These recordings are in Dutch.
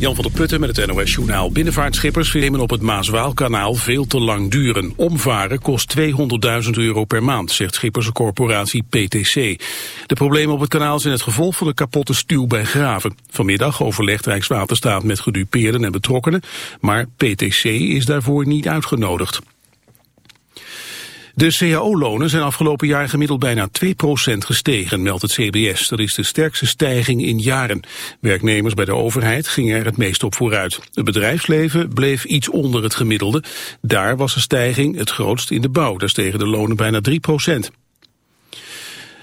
Jan van der Putten met het NOS-journaal. Binnenvaartschippers nemen op het Maas-Waalkanaal veel te lang duren. Omvaren kost 200.000 euro per maand, zegt schipperscorporatie PTC. De problemen op het kanaal zijn het gevolg van de kapotte stuw bij Graven. Vanmiddag overlegt Rijkswaterstaat met gedupeerden en betrokkenen, maar PTC is daarvoor niet uitgenodigd. De cao-lonen zijn afgelopen jaar gemiddeld bijna 2% gestegen, meldt het CBS. Dat is de sterkste stijging in jaren. Werknemers bij de overheid gingen er het meest op vooruit. Het bedrijfsleven bleef iets onder het gemiddelde. Daar was de stijging het grootst in de bouw. Daar stegen de lonen bijna 3%.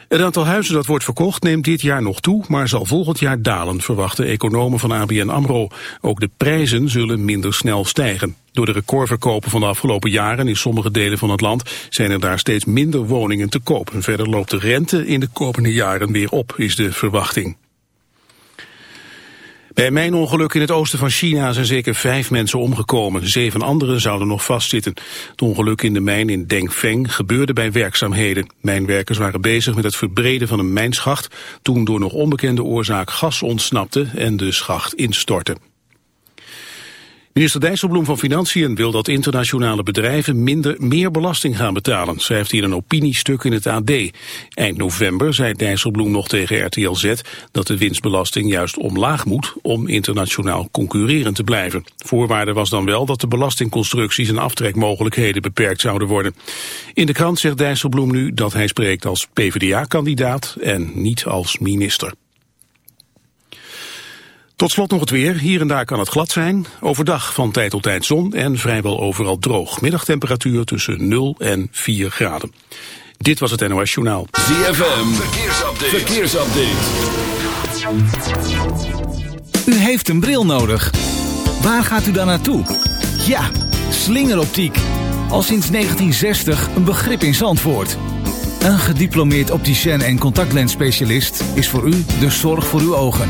Het aantal huizen dat wordt verkocht neemt dit jaar nog toe, maar zal volgend jaar dalen, verwachten economen van ABN AMRO. Ook de prijzen zullen minder snel stijgen. Door de recordverkopen van de afgelopen jaren in sommige delen van het land zijn er daar steeds minder woningen te koop. En verder loopt de rente in de komende jaren weer op, is de verwachting. Bij mijn ongeluk in het oosten van China zijn zeker vijf mensen omgekomen. Zeven anderen zouden nog vastzitten. Het ongeluk in de mijn in Dengfeng gebeurde bij werkzaamheden. Mijnwerkers waren bezig met het verbreden van een mijnschacht... toen door nog onbekende oorzaak gas ontsnapte en de schacht instortte. Minister Dijsselbloem van Financiën wil dat internationale bedrijven minder meer belasting gaan betalen, schrijft hij in een opiniestuk in het AD. Eind november zei Dijsselbloem nog tegen RTL Z dat de winstbelasting juist omlaag moet om internationaal concurrerend te blijven. Voorwaarde was dan wel dat de belastingconstructies en aftrekmogelijkheden beperkt zouden worden. In de krant zegt Dijsselbloem nu dat hij spreekt als PvdA-kandidaat en niet als minister. Tot slot nog het weer. Hier en daar kan het glad zijn. Overdag van tijd tot tijd zon en vrijwel overal droog. Middagtemperatuur tussen 0 en 4 graden. Dit was het NOS Journaal. ZFM, verkeersupdate. verkeersupdate. U heeft een bril nodig. Waar gaat u dan naartoe? Ja, slingeroptiek. Al sinds 1960 een begrip in Zandvoort. Een gediplomeerd opticien en contactlensspecialist is voor u de zorg voor uw ogen.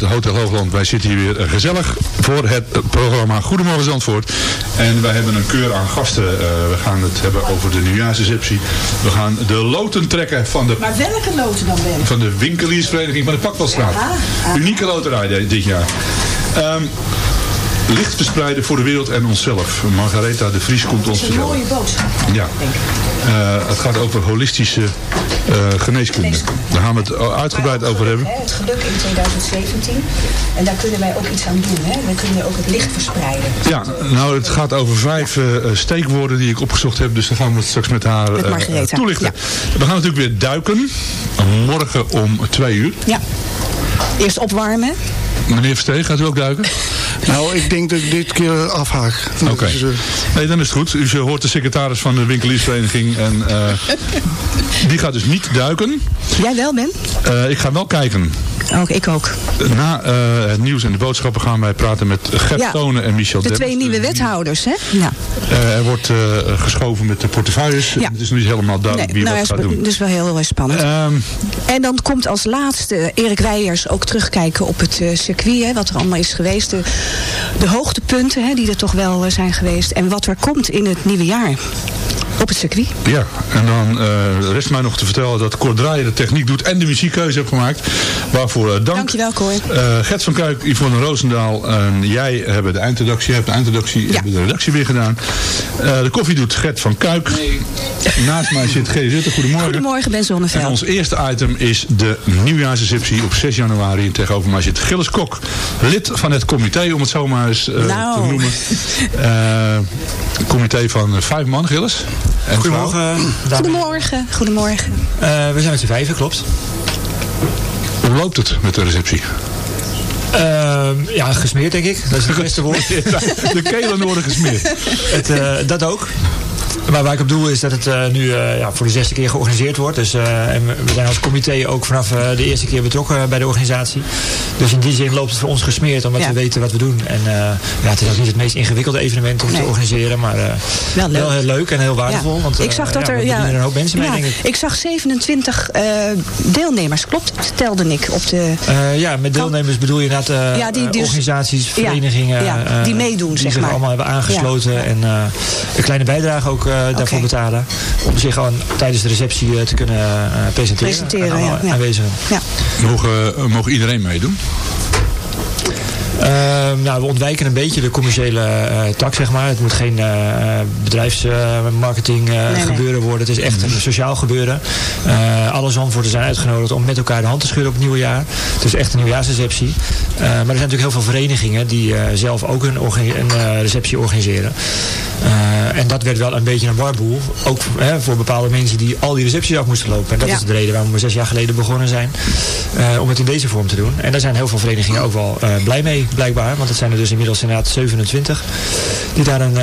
Vanuit Hotel Hoogland. Wij zitten hier weer gezellig voor het programma Goedemorgen Zandvoort. En wij hebben een keur aan gasten. Uh, we gaan het hebben over de nieuwjaarsreceptie. We gaan de loten trekken van de... Maar welke loten dan, Ben? Van de winkeliersvereniging van de Pakbalstraat. Unieke loterij dit jaar. Um, licht verspreiden voor de wereld en onszelf. Margaretha de Vries komt ons vertellen. Dat is een mooie boodschap. Ja. Uh, het gaat over holistische uh, geneeskunde. Daar gaan we het uitgebreid over hebben. Het geluk in 2017. En daar kunnen wij ook iets aan doen. Hè? We kunnen ook het licht verspreiden. Ja, nou het gaat over vijf uh, steekwoorden die ik opgezocht heb. Dus dan gaan we het straks met haar met toelichten. Ja. We gaan natuurlijk weer duiken. Morgen om twee uur. Ja. Eerst opwarmen. Meneer Versteeg, gaat u ook duiken? Nou, ik denk dat ik dit keer afhaak. Oké. Okay. Dus, uh... nee, dan is het goed. U hoort de secretaris van de winkeliersvereniging. En uh, die gaat dus niet duiken. Jij wel, Ben? Uh, ik ga wel kijken. Ook, ik ook. Na uh, het nieuws en de boodschappen gaan wij praten met Gert ja, Tonen en Michel De Demmers, twee nieuwe wethouders, hè? Ja. Uh, er wordt uh, geschoven met de portefeuilles. Ja. Het is nog niet helemaal duidelijk nee, wie nou, wat gaat doen. Dus wel heel, heel spannend. Um, en dan komt als laatste Erik Weijers ook terugkijken op het circuit. Hè, wat er allemaal is geweest. De, de hoogtepunten hè, die er toch wel zijn geweest. En wat er komt in het nieuwe jaar op het circuit. Ja, en dan uh, rest mij nog te vertellen dat Cor Draaier de techniek doet en de muziekkeuze heeft gemaakt. Waarvoor uh, dank. Dankjewel Cor. Uh, Gert van Kuik, Yvonne Roosendaal en jij hebben de eindredactie, jij hebt de eindredactie, ja. hebben de redactie weer gedaan. de koffie doet Gert van Kuik. Nee. Naast mij zit G. Rutte. Goedemorgen. Goedemorgen Ben Zonneveld. En ons eerste item is de nieuwjaarsreceptie op 6 januari. En tegenover mij zit Gilles Kok, lid van het comité, om het zo maar eens nou. te noemen. comité van vijf man, Gilles. En Goedemorgen. Goedemorgen. Goedemorgen. Uh, we zijn met z'n vijven, klopt. Hoe loopt het met de receptie? Uh, ja, gesmeerd denk ik. Dat is het beste woord. de kelen worden gesmeerd. Het, uh, dat ook. Maar waar ik op doel is dat het uh, nu uh, ja, voor de zesde keer georganiseerd wordt. Dus, uh, en we zijn als comité ook vanaf de eerste keer betrokken bij de organisatie. Dus in die zin loopt het voor ons gesmeerd omdat ja. we weten wat we doen. En ja, het is ook niet het meest ingewikkelde evenement om nee. te organiseren. Maar wel, leuk. wel heel leuk en heel waardevol. Ja. Want, ik zag dat er, ja, er een hoop mensen mee, denk ik. Ik zag 27 deelnemers, klopt? Telde ik op de... ja, met deelnemers bedoel je inderdaad ja, die, dus, organisaties, verenigingen. die meedoen, die zeg zich maar. allemaal hebben aangesloten. En een kleine bijdrage ook daarvoor okay. betalen. Om zich gewoon tijdens de receptie uh, te kunnen uh, presenteren. Presenteren, en ja. ja. Aanwezigen. Ja. Mogen, uh, mogen iedereen meedoen? Uh, nou, we ontwijken een beetje de commerciële uh, tak, zeg maar. Het moet geen uh, bedrijfsmarketing nee, gebeuren nee. worden. Het is echt een sociaal gebeuren. alle zandvoorten zijn uitgenodigd om met elkaar de hand te schudden op het nieuwe jaar. Het is echt een nieuwjaarsreceptie. maar er zijn natuurlijk heel veel verenigingen die zelf ook een, een receptie organiseren. en dat werd wel een beetje een warboel. Ook voor bepaalde mensen die al die recepties af moesten lopen. En dat ja. is de reden waarom we zes jaar geleden begonnen zijn. om het in deze vorm te doen. En daar zijn heel veel verenigingen ook wel blij mee blijkbaar. Want het zijn er dus inmiddels inderdaad 27 die daar een, uh,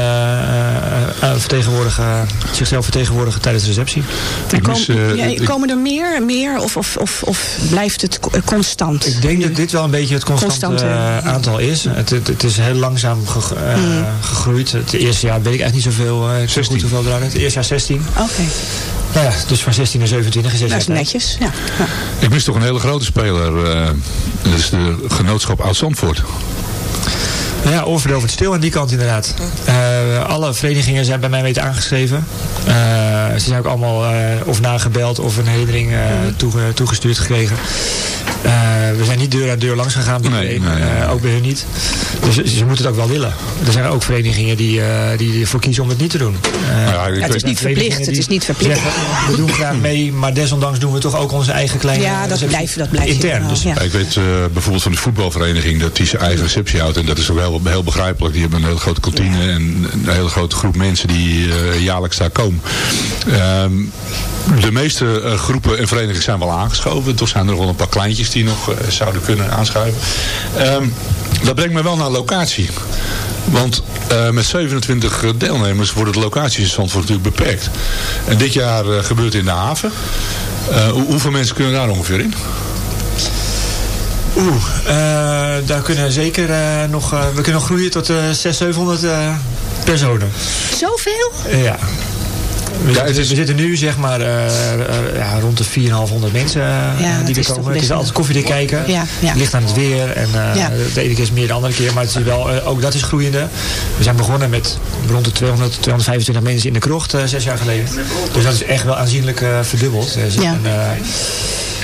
uh, vertegenwoordigen, zichzelf vertegenwoordigen tijdens de receptie. En kom, ja, komen er meer, meer of, of, of, of blijft het constant? Ik denk dat dit wel een beetje het constante, aantal is. Het, het, het, is heel langzaam ge, hmm. gegroeid. Het eerste jaar weet ik echt niet zoveel. ik 16. Goed hoeveel eruit. Het eerste jaar 16. Oké. Okay. Nou ja, dus van 16 naar 27 is 6 Dat is netjes, ja. ja. Ik mis toch een hele grote speler. Uh, dat is de genootschap Oud-Zandvoort. Ja, oorverdovend stil aan die kant inderdaad. Uh, alle verenigingen zijn bij mij weten aangeschreven. Uh, ze zijn ook allemaal uh, of nagebeld of een herinnering toege, toegestuurd gekregen. We zijn niet deur aan deur langs gegaan bij nee, nee, nee. ook bij hun niet. Dus ze moeten het ook wel willen. Er zijn ook verenigingen die, die ervoor kiezen om het niet te doen. Ja, het is niet verplicht. Het is niet verplicht. Zeggen, we doen graag mee, maar desondanks doen we toch ook onze eigen kleine Ja, dat blijft, dat blijft intern. Dus. Ja. Ik weet bijvoorbeeld van de voetbalvereniging dat die zijn eigen receptie houdt. En dat is ook wel heel begrijpelijk. Die hebben een hele grote kantine ja. en een hele grote groep mensen die uh, jaarlijks daar komen. Um, de meeste uh, groepen en verenigingen zijn wel aangeschoven. Toch zijn er nog wel een paar kleintjes die nog uh, zouden kunnen aanschuiven. Um, dat brengt me wel naar locatie. Want uh, met 27 deelnemers worden de locaties in Zandvoort natuurlijk beperkt. En dit jaar uh, gebeurt het in de haven. Uh, hoe, hoeveel mensen kunnen daar ongeveer in? Oeh, uh, daar kunnen zeker uh, nog, uh, we kunnen nog groeien tot 600, 700 personen. Zoveel? ja. We, zitten, we zitten nu zeg maar uh, ja, rond de 4,500 mensen uh, die er komen. Het is altijd koffiedik kijken. Ja, ja. Het ligt aan het weer. En ja. de ene keer is meer de andere keer. Maar het is wel, ook dat is groeiende. We zijn begonnen met rond de 200, 225 mensen in de krocht zes jaar geleden. Dus dat is echt wel aanzienlijk verdubbeld. ja. En,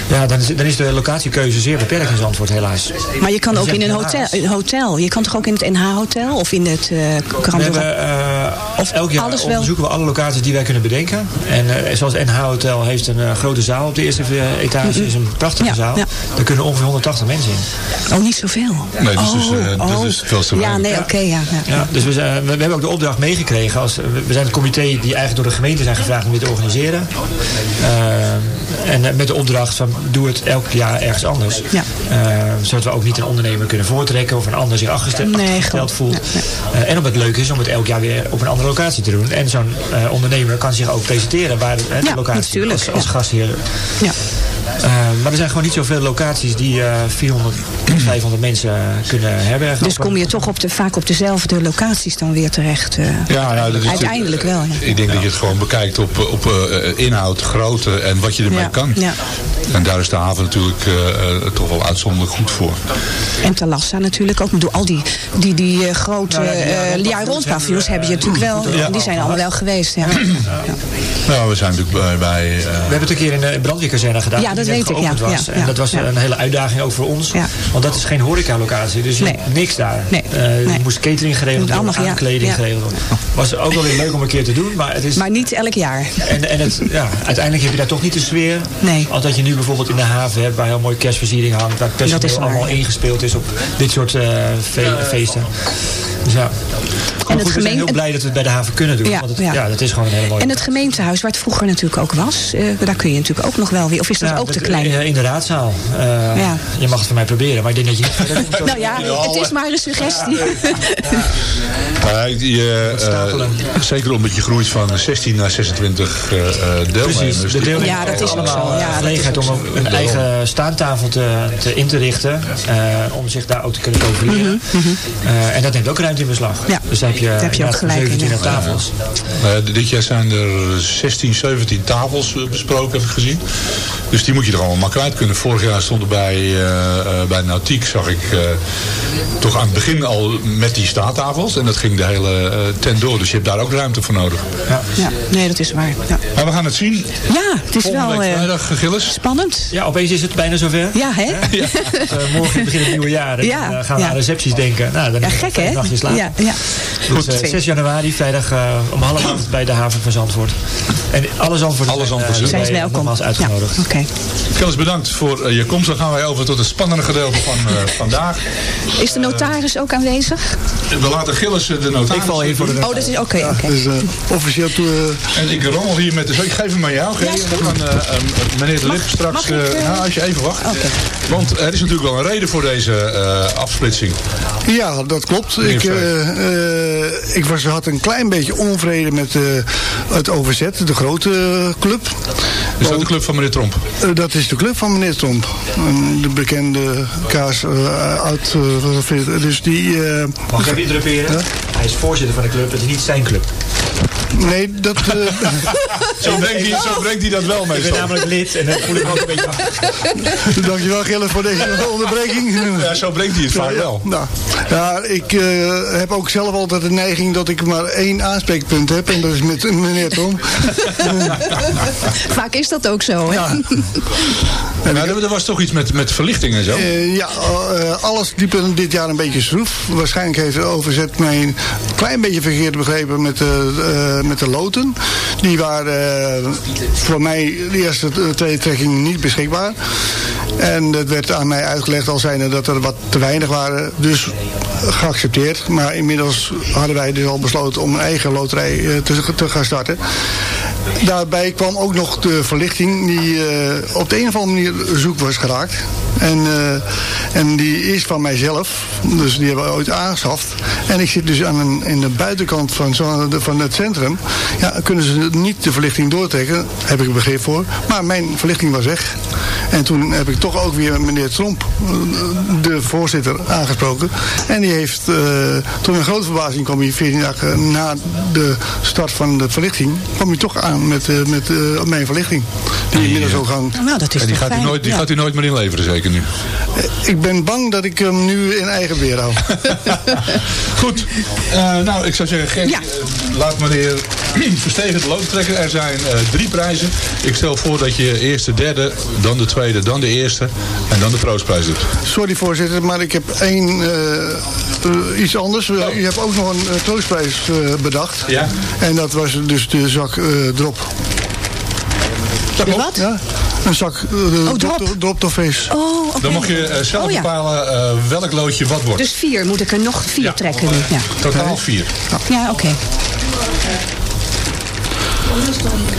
ja, dan is, dan is de locatiekeuze zeer beperkt in Zandvoort helaas. Maar je kan ook in een hotel, hotel. Je kan toch ook in het NH-hotel of in het uh, uh, of elk jaar alles onderzoeken we alle locaties die wij kunnen bedenken. En uh, zoals NH-hotel heeft een uh, grote zaal op de eerste etage. Mm -hmm. is een prachtige ja, zaal. Ja. Daar kunnen ongeveer 180 mensen in. Oh, niet zoveel? Nee, dat is, oh, dus, uh, oh. dat is veel te Ja, nee, oké, okay, ja, ja. ja. Dus we, zijn, we, we, hebben ook de opdracht meegekregen. Als, we zijn het comité die eigenlijk door de gemeente zijn gevraagd om dit te organiseren. en met de opdracht van doe het elk jaar ergens anders. Ja. zodat we ook niet een ondernemer kunnen voortrekken of een ander zich achtergesteld, nee, voelt. Ja, en omdat het leuk is om het elk jaar weer op een andere locatie te doen. En zo'n uh, ondernemer kan zich ook presenteren waar de, locatie als, als gastheer. Ja. Uh, maar er zijn gewoon niet zoveel locaties die uh, 400, 500 mensen kunnen herbergen. Dus kom je toch op de, vaak op dezelfde locaties dan weer terecht? Uh, ja, nou, dat is uiteindelijk wel. Ja. Ik denk dat je het gewoon bekijkt op, op inhoud, grootte en wat je ermee ja. kan. Ja. En daar is de haven natuurlijk toch wel uitzonderlijk goed voor. En Talassa natuurlijk ook. Door al die, die, die grote jaar rond paviljoens heb je natuurlijk wel. Die zijn allemaal wel geweest. Ja. Nou, we zijn natuurlijk bij... bij we hebben het een keer in de brandweerkazerne gedaan. Ja, dat weet ik, ja. Was. ja, en dat was een hele uitdaging ook voor ons. Want dat is geen horecalocatie, dus nee. niks daar. Nee. Uh, nee. Je moest catering geregeld worden, aankleding geregeld worden. Was ook wel weer leuk om een keer te doen, maar het is... Maar niet elk jaar. En, en het, ja, uiteindelijk heb je daar toch niet de sfeer. Nee. Als dat je nu bijvoorbeeld in de haven hebt, waar heel mooi kerstversiering hangt, waar het allemaal ingespeeld is op dit soort uh, fe feesten. Dus ja. En goed, we zijn heel blij dat we het bij de haven kunnen doen. Ja, want het, ja. ja, dat is gewoon een hele mooie. En het gemeentehuis, waar het vroeger natuurlijk ook was, uh, daar kun je natuurlijk ook nog wel weer. Of is dat ja, ook dat, te klein? Uh, in de raadzaal. Uh, ja. Je mag het van mij proberen, maar ik denk dat je niet. nou ja, het is maar een suggestie. Ja, je, zeker omdat je groeit van 16 naar 26 deelnemers. Precies, de deelnemers ja, dat is ook zo. Ja, gelegenheid om een eigen staantafel te, te in te richten. om zich daar ook te kunnen profileren. Mm -hmm. en dat neemt ook ruimte in beslag. Ja. Dus daar heb je, daar heb je ook gelijk 27 tafels. dit jaar zijn er 16, 17 tafels besproken, heb ik gezien. Dus die moet je er allemaal maar kwijt kunnen. Vorig jaar stond er bij, uh, bij Nautiek, zag ik uh, toch aan het begin al met die staattafels. En dat ging de hele uh, tent door. Dus je hebt daar ook ruimte voor nodig. Ja, ja nee, dat is waar. Ja. Maar we gaan het zien. Ja, het is Volgende wel week vrijdag, Gilles. spannend. Ja, opeens is het bijna zover. Ja, hè? Ja. morgen begint het nieuwe jaar. En ja, dan gaan we ja. aan recepties denken. Nou, dan ja, gek hè? nachtjes later. Ja, ja. Dus, 6 januari, vrijdag om half acht bij de haven van Zandvoort. En alle Zandvoort alle Zandvoort zijn, zijn welkom. uitgenodigd. Ja, okay. Gilles, bedankt voor uh, je komst. Dan gaan wij over tot het spannende gedeelte van uh, vandaag. Is de notaris uh, ook aanwezig? We laten Gilles de notaris. Ik val hier voor de notaris. Oh, dat is oké. Okay, okay. Dus officieel toe... En ik rommel hier met de... Ik geef hem aan jou. Ja, um, meneer De Lip straks... nou, als je even wacht. Okay. Want er is natuurlijk wel een reden voor deze afsplitsing. Ja, dat klopt. Ik, ik was, had een klein beetje onvrede met het overzet, de grote club. Is dat de club van meneer Tromp? Uh, dat is de club van meneer Tromp. De bekende kaas uh, uit... Dus die... Mag ik even interrumperen? Hij is voorzitter van de club, het is niet zijn club. Nee, dat... zo, brengt hij, zo brengt hij dat wel mee. Ik ben namelijk lid en dat voel ik ook een beetje Dankjewel Gilles voor deze onderbreking. Ja, zo brengt hij het vaak wel. Nou, ja, ik heb ook zelf altijd de neiging dat ik maar één aanspreekpunt heb. En dat is met meneer Tom. Vaak is dat ook zo, hè? Ja. En nou, er was toch iets met, met verlichting en zo? Uh, ja, uh, alles liep dit jaar een beetje schroef. Waarschijnlijk heeft de overzet mij een klein beetje verkeerd begrepen met de, uh, met de loten. Die waren voor mij de eerste twee trekkingen niet beschikbaar. En het werd aan mij uitgelegd al zijnde dat er wat te weinig waren. Dus geaccepteerd. Maar inmiddels hadden wij dus al besloten om een eigen loterij te, te gaan starten. Daarbij kwam ook nog de verlichting die uh, op de een of andere manier zoek was geraakt. En, uh, en die is van mijzelf. Dus die hebben we ooit aangeschaft. En ik zit dus aan een, in de buitenkant van, van het centrum. Ja, kunnen ze niet de verlichting doortrekken. Heb ik een begrip voor. Maar mijn verlichting was weg. En toen heb ik toch ook weer meneer Tromp, eh, de voorzitter, aangesproken. En die heeft, tot mijn grote verbazing kwam hij 14 dagen na de start van de verlichting, kwam hij toch aan met, uh, met mijn verlichting. Die inmiddels ook hangt. Nou, dat is en die, gaat u, nooit, die gaat u nooit meer inleveren, zeker nu? ik ben bang dat ik hem nu in eigen beheer hou. Goed. nou, ik zou zeggen, Gert, ja. laat meneer Verstegen de lood trekken. Er zijn drie prijzen. Ik stel voor dat je eerst de derde, dan de tweede, dan de eerste en dan de troostprijs doet. Sorry voorzitter, maar ik heb één uh, iets anders. Oh. U hebt ook nog een uh, troostprijs bedacht. Ja. En dat was dus de zak drop. Wat? Ja, een zak uh, oh, drop. drop vis. Oh, okay. Dan mag je uh, zelf oh, ja. bepalen uh, welk loodje wat wordt. Dus vier, moet ik er nog vier ja. trekken nu? Ja. Totaal vier. Ja, oké. Okay.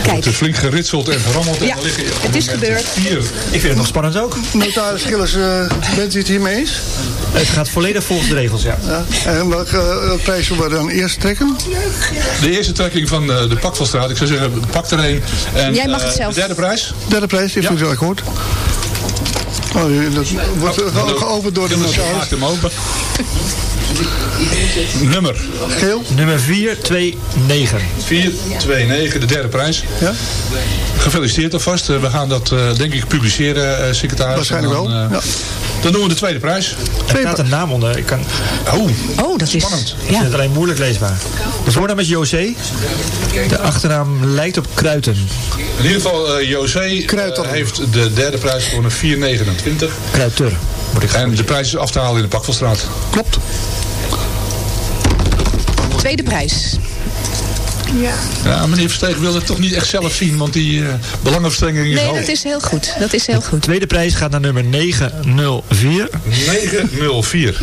Kijk. Het is flink geritseld en verrammeld. Ja, en liggen het is gebeurd. Vier. Ik vind het nog spannend ook. Notaris Gilles, uh, bent u het hiermee eens? Het gaat volledig volgens de regels, ja. ja. En welke uh, prijs zullen we dan eerst trekken? De eerste trekking van uh, de Pakvalstraat. Ik zou zeggen, pak er een. En, Jij mag het zelf. De derde prijs? Derde prijs, heeft ja. u zo gehoord. Oh, dat wordt oh, geopend door de notaris. Nummer. Geel. Nummer 429. 429, de derde prijs. Ja? Gefeliciteerd alvast. we gaan dat denk ik publiceren, secretaris. Waarschijnlijk dan, wel. Ja. Dan doen we de tweede prijs. Er staat een naam onder. Ik kan... Oh, oh dat spannend. is... Ja. Het is alleen moeilijk leesbaar. De voornaam is José. De achternaam lijkt op Kruiten. In ieder geval, uh, José uh, heeft de derde prijs gewonnen, 429. Kruiter. En de prijs is af te halen in de Pakvalstraat. Klopt. Tweede prijs. Ja. ja, meneer Versteeg wil het toch niet echt zelf zien, want die uh, belangenverstrengeling is Nee, hoog. dat is heel goed. Dat is heel goed. De tweede prijs gaat naar nummer 904. 904.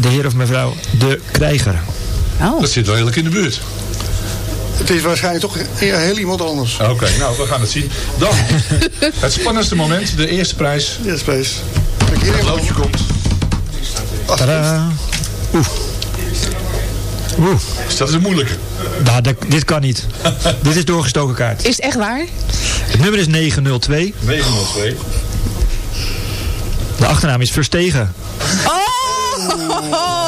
De heer of mevrouw De Krijger. Oh. Dat zit wel redelijk in de buurt. Het is waarschijnlijk toch heel iemand anders. Oké, okay, nou, we gaan het zien. Dan, het spannendste moment, de eerste prijs. De eerste prijs. Het loodje komt. Tadaa. Oeh. Oeh. Dus dat is een moeilijke. Nou, dat, dit kan niet. dit is doorgestoken kaart. Is het echt waar? Het nummer is 902. 902. De achternaam is Verstegen. Oh!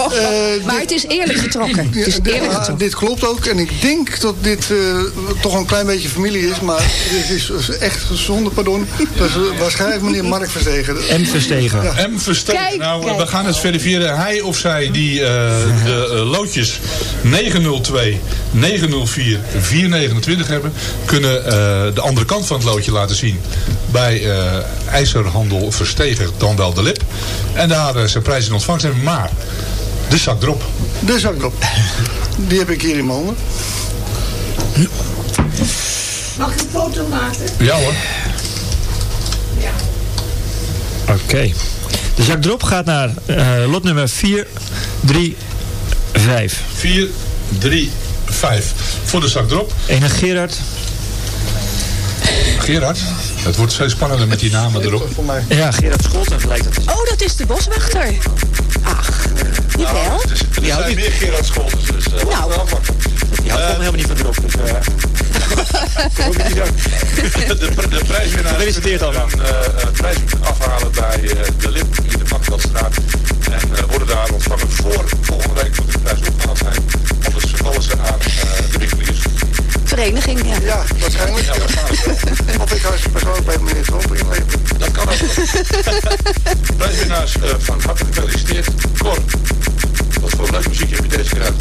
Uh, maar het is eerlijk getrokken. Het is eerlijk getrokken. dit klopt ook. En ik denk dat dit uh, toch een klein beetje familie is. Maar dit is echt zonder pardon. Dat is waarschijnlijk meneer Mark Verstegen. M Verstegen. Ja. M Verstegen. Kijk, nou, kijk. we gaan het verifiëren. Hij of zij die uh, de loodjes 902, 904, 429 hebben... kunnen de andere kant van het loodje laten zien. Bij IJzerhandel Verstegen, dan wel de lip. En daar zijn prijzen in ontvangst hebben. Maar de zak erop. De zak erop. Die heb ik hier in mijn handen. Mag ik een foto maken? Ja hoor. Ja. Oké. Okay. De zak erop gaat naar uh, lot nummer 435. 435. Voor de zak erop. En Gerard. Gerard? Het wordt steeds spannender met die namen erop. Ja, Gerard Scholten lijkt het. Oh, dat is de boswachter. Ach, niet nou, wel? Er, er ja, zijn meer Gerard Scholten, dus uh, nou. Die houdt uh, helemaal niet van erop. Dus, uh, de, de prijswinnaar Gefeliciteerd allemaal. een uh, prijs afhalen bij uh, de Lip in de Pakveldstraat. En uh, worden daar ontvangen voor volgende week moet de prijs opgehaald zijn. Anders vallen ze aan uh, de winkeliers. Vereniging, ja. Ja, waarschijnlijk. Ja, waarschijnlijk. of ik persoonlijk bij meneer Tromp inleveren. Dat kan ook. Prijswinnaars uh, van harte gefeliciteerd. Cor, wat voor leuk muziek heb je deze keer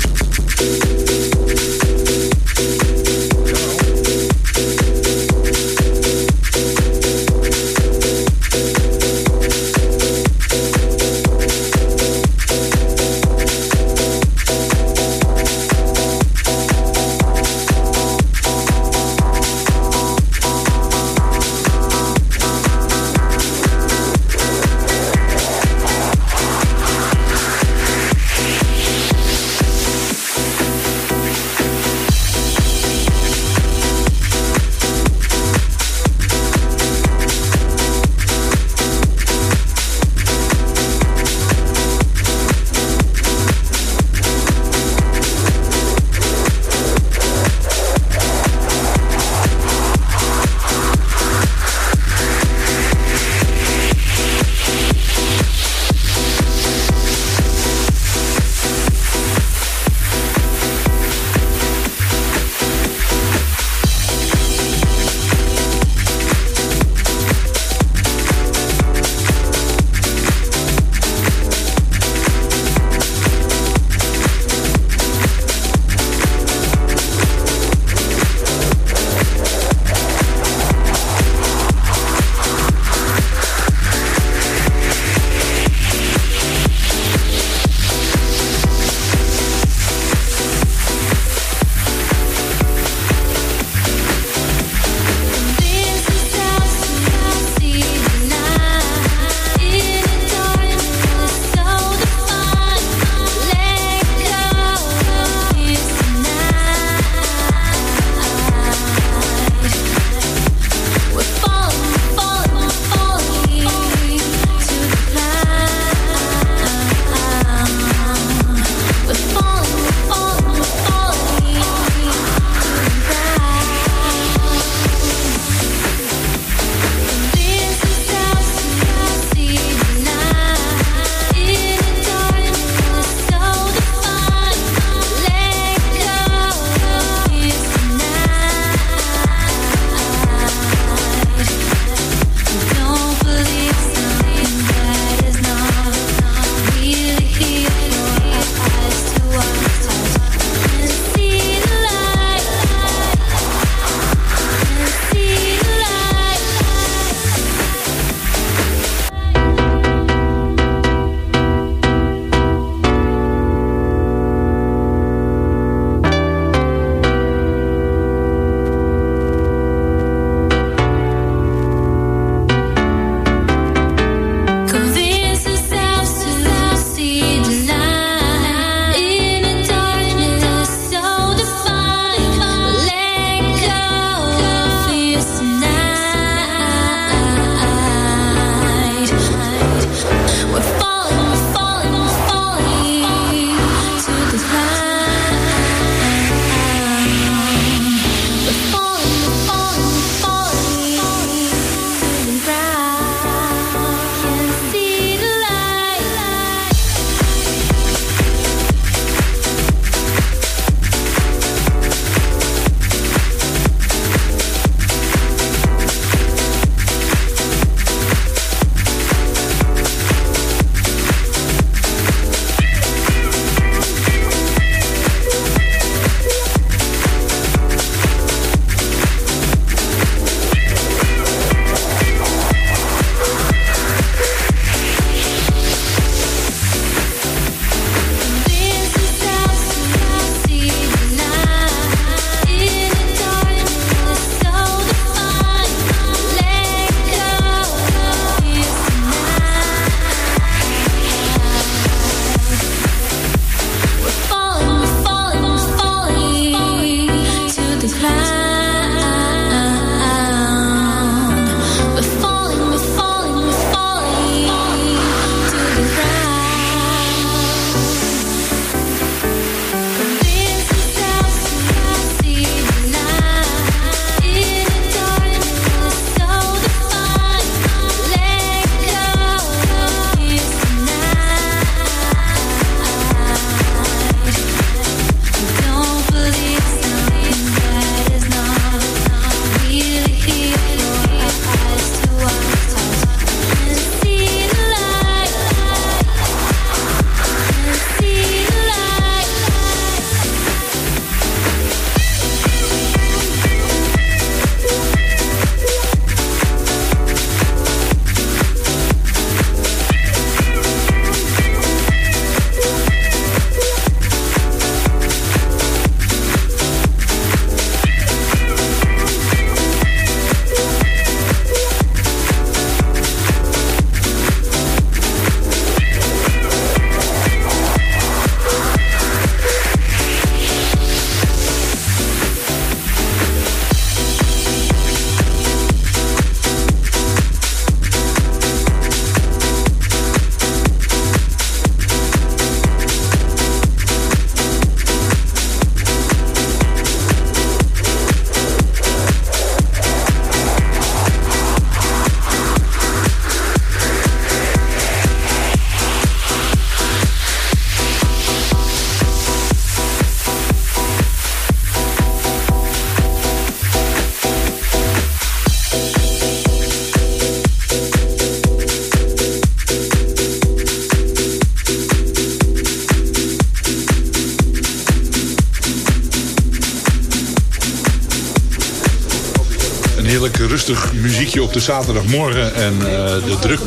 heerlijk rustig muziekje op de zaterdagmorgen. En uh, de, druk,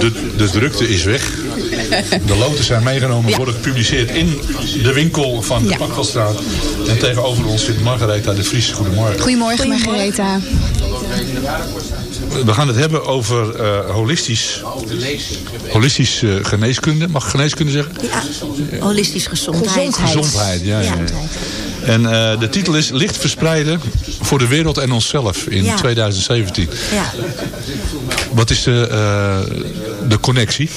de, de drukte is weg. De loten zijn meegenomen, ja. worden gepubliceerd in de winkel van de ja. En tegenover ons zit Margaretha de Vries. Goedemorgen. Goedemorgen, Margaretha. We gaan het hebben over uh, holistisch, holistisch uh, geneeskunde. Mag ik geneeskunde zeggen? Ja, holistisch gezondheid. Gezondheid, ja. ja. ja. En uh, de titel is Licht verspreiden voor de wereld en onszelf in ja. 2017. Ja. Wat is de, de connectie?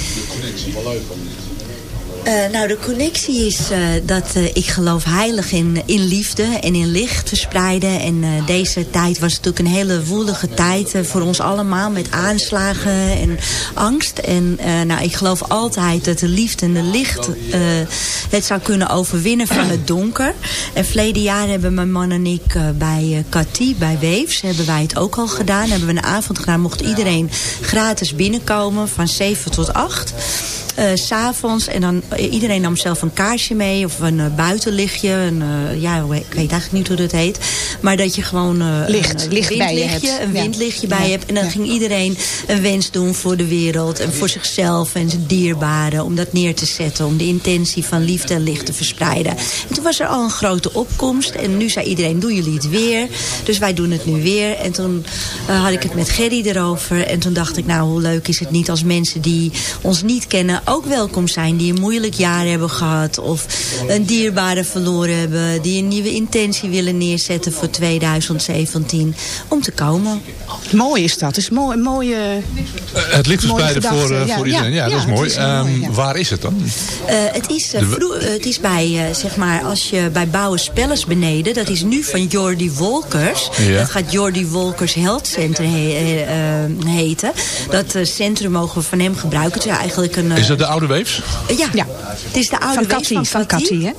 Uh, nou, de connectie is uh, dat uh, ik geloof heilig in, in liefde en in licht verspreiden. En deze tijd was natuurlijk een hele woelige tijd voor ons allemaal. Met aanslagen en angst. En nou, ik geloof altijd dat de liefde en de licht het zou kunnen overwinnen van het donker. En verleden jaar hebben mijn man en ik bij Cathy, bij Weefs, hebben wij het ook al gedaan. Hebben we een avond gedaan, mocht iedereen gratis binnenkomen van 7 tot 8 uh, s'avonds. En dan uh, iedereen nam zelf een kaarsje mee of een uh, buitenlichtje. Een, ja, ik weet eigenlijk niet hoe dat heet. Maar dat je gewoon Licht, een, licht bij je hebt. een windlichtje ja. bij je hebt. En dan ja. ging iedereen een wens doen voor de wereld en voor zichzelf en zijn dierbaren. Om dat neer te zetten, om de intentie van liefde en licht te verspreiden. En toen was er al een grote opkomst. En nu zei iedereen, doen jullie het weer? Dus wij doen het nu weer. En toen had ik het met Gerry erover. En toen dacht ik, nou hoe leuk is het niet als mensen die ons niet kennen ook welkom zijn. Die een moeilijk jaar hebben gehad. Of een dierbare verloren hebben. Die een nieuwe intentie willen neerzetten voor 2017. Om te komen. Mooi is dat. is mooi, mooie, uh, het licht verspreiden voor, uh, ja, voor iedereen. Ja, ja, dat is mooi. Is um, mooi waar is het dan? Uh, het, is, het is bij, zeg maar, als je bij Bouwen Spellers beneden. Dat is nu van Jordi Wolkers. Dat gaat Jordi Wolkers Health Center he, heten. Dat centrum mogen we van hem gebruiken. Het is eigenlijk een... Is de oude weefs? ja. ja, het is de oude van weefs van, van Cathy. hè?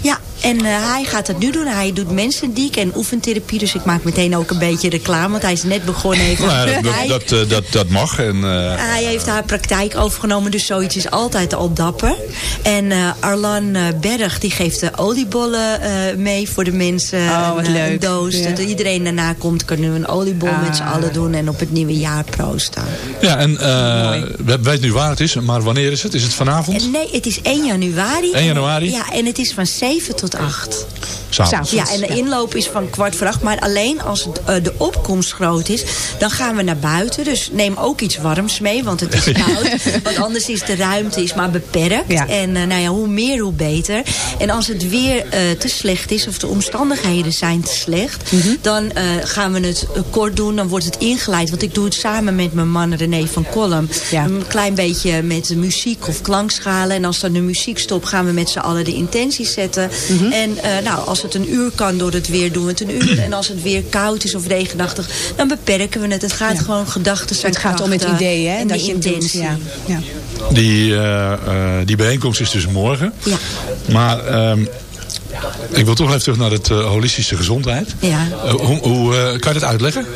Ja. En uh, hij gaat het nu doen. Hij doet mensendiek en oefentherapie. Dus ik maak meteen ook een beetje reclame. Want hij is net begonnen. Even nou, dat, dat, dat, dat, mag. En, uh... Hij heeft haar praktijk overgenomen. Dus zoiets is altijd al dapper. En uh, Arlan Berg die geeft de oliebollen mee voor de mensen. Oh, wat een, leuk. Een doos. Ja. Dat iedereen daarna komt. Kunnen we een oliebol ah. met z'n allen doen. En op het nieuwe jaar proosten. Ja, en we weten nu waar het is. Maar wanneer is het? Is het vanavond? En nee, het is 1 januari. 1 januari? En, ja, en het is van 7 tot 8. S'avonds. Ja, en de inloop is van kwart voor acht. Maar alleen als uh, de opkomst groot is, dan gaan we naar buiten. Dus neem ook iets warms mee, want het is koud. want anders is de ruimte is maar beperkt. Ja. En uh, nou ja, hoe meer, hoe beter. En als het weer uh, te slecht is, of de omstandigheden zijn te slecht... Mm -hmm. dan gaan we het kort doen, dan wordt het ingeleid. Want ik doe het samen met mijn man René van Kolm. Ja. Een klein beetje met muziek of klankschalen. En als dan de muziek stopt, gaan we met z'n allen de intenties zetten. Mm -hmm. En nou, als het een uur kan door het weer, doen we het een uur. En als het weer koud is of regenachtig, dan beperken we het. Het gaat ja. gewoon gedachten zijn Het gaat om het idee, hè? En dat je intentie. Ja. Ja. Die, uh, uh, die bijeenkomst is dus morgen. Ja. Maar... Um, ik wil toch even terug naar het uh, holistische gezondheid. Ja. Uh, hoe, hoe uh, kan je dat uitleggen?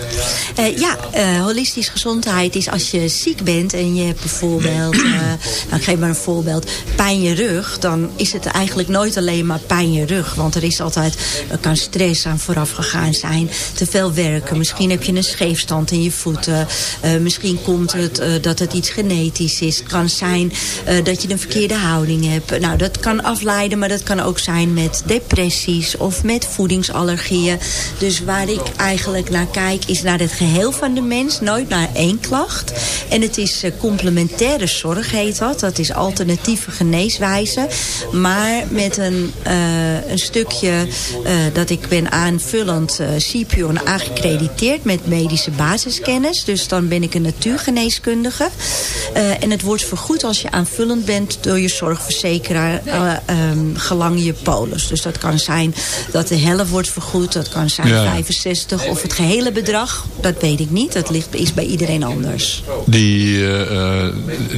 Uh, ja, holistisch gezondheid is als je ziek bent en je hebt bijvoorbeeld, ik geef maar een voorbeeld, pijn je rug. Dan is het eigenlijk nooit alleen maar pijn je rug. Want er is altijd, er kan stress aan vooraf gegaan zijn. Te veel werken. Misschien heb je een scheefstand in je voeten. misschien komt het dat het iets genetisch is. Het kan zijn dat je een verkeerde houding hebt. Nou, dat kan afleiden, maar dat kan ook zijn met depressies of met voedingsallergieën. Dus waar ik eigenlijk naar kijk is naar het geheel van de mens. Nooit naar één klacht. En het is complementaire zorg heet dat. Dat is alternatieve geneeswijze. Maar met een, uh, een stukje uh, dat ik ben aanvullend CPION aangecrediteerd met medische basiskennis. Dus dan ben ik een natuurgeneeskundige. en het wordt vergoed als je aanvullend bent door je zorgverzekeraar um, gelang je polis. Dus dat kan zijn dat de helft wordt vergoed. Dat kan zijn ja. 65 of het gehele bedrag. Dat weet ik niet. Dat ligt, is bij iedereen anders. Die, uh,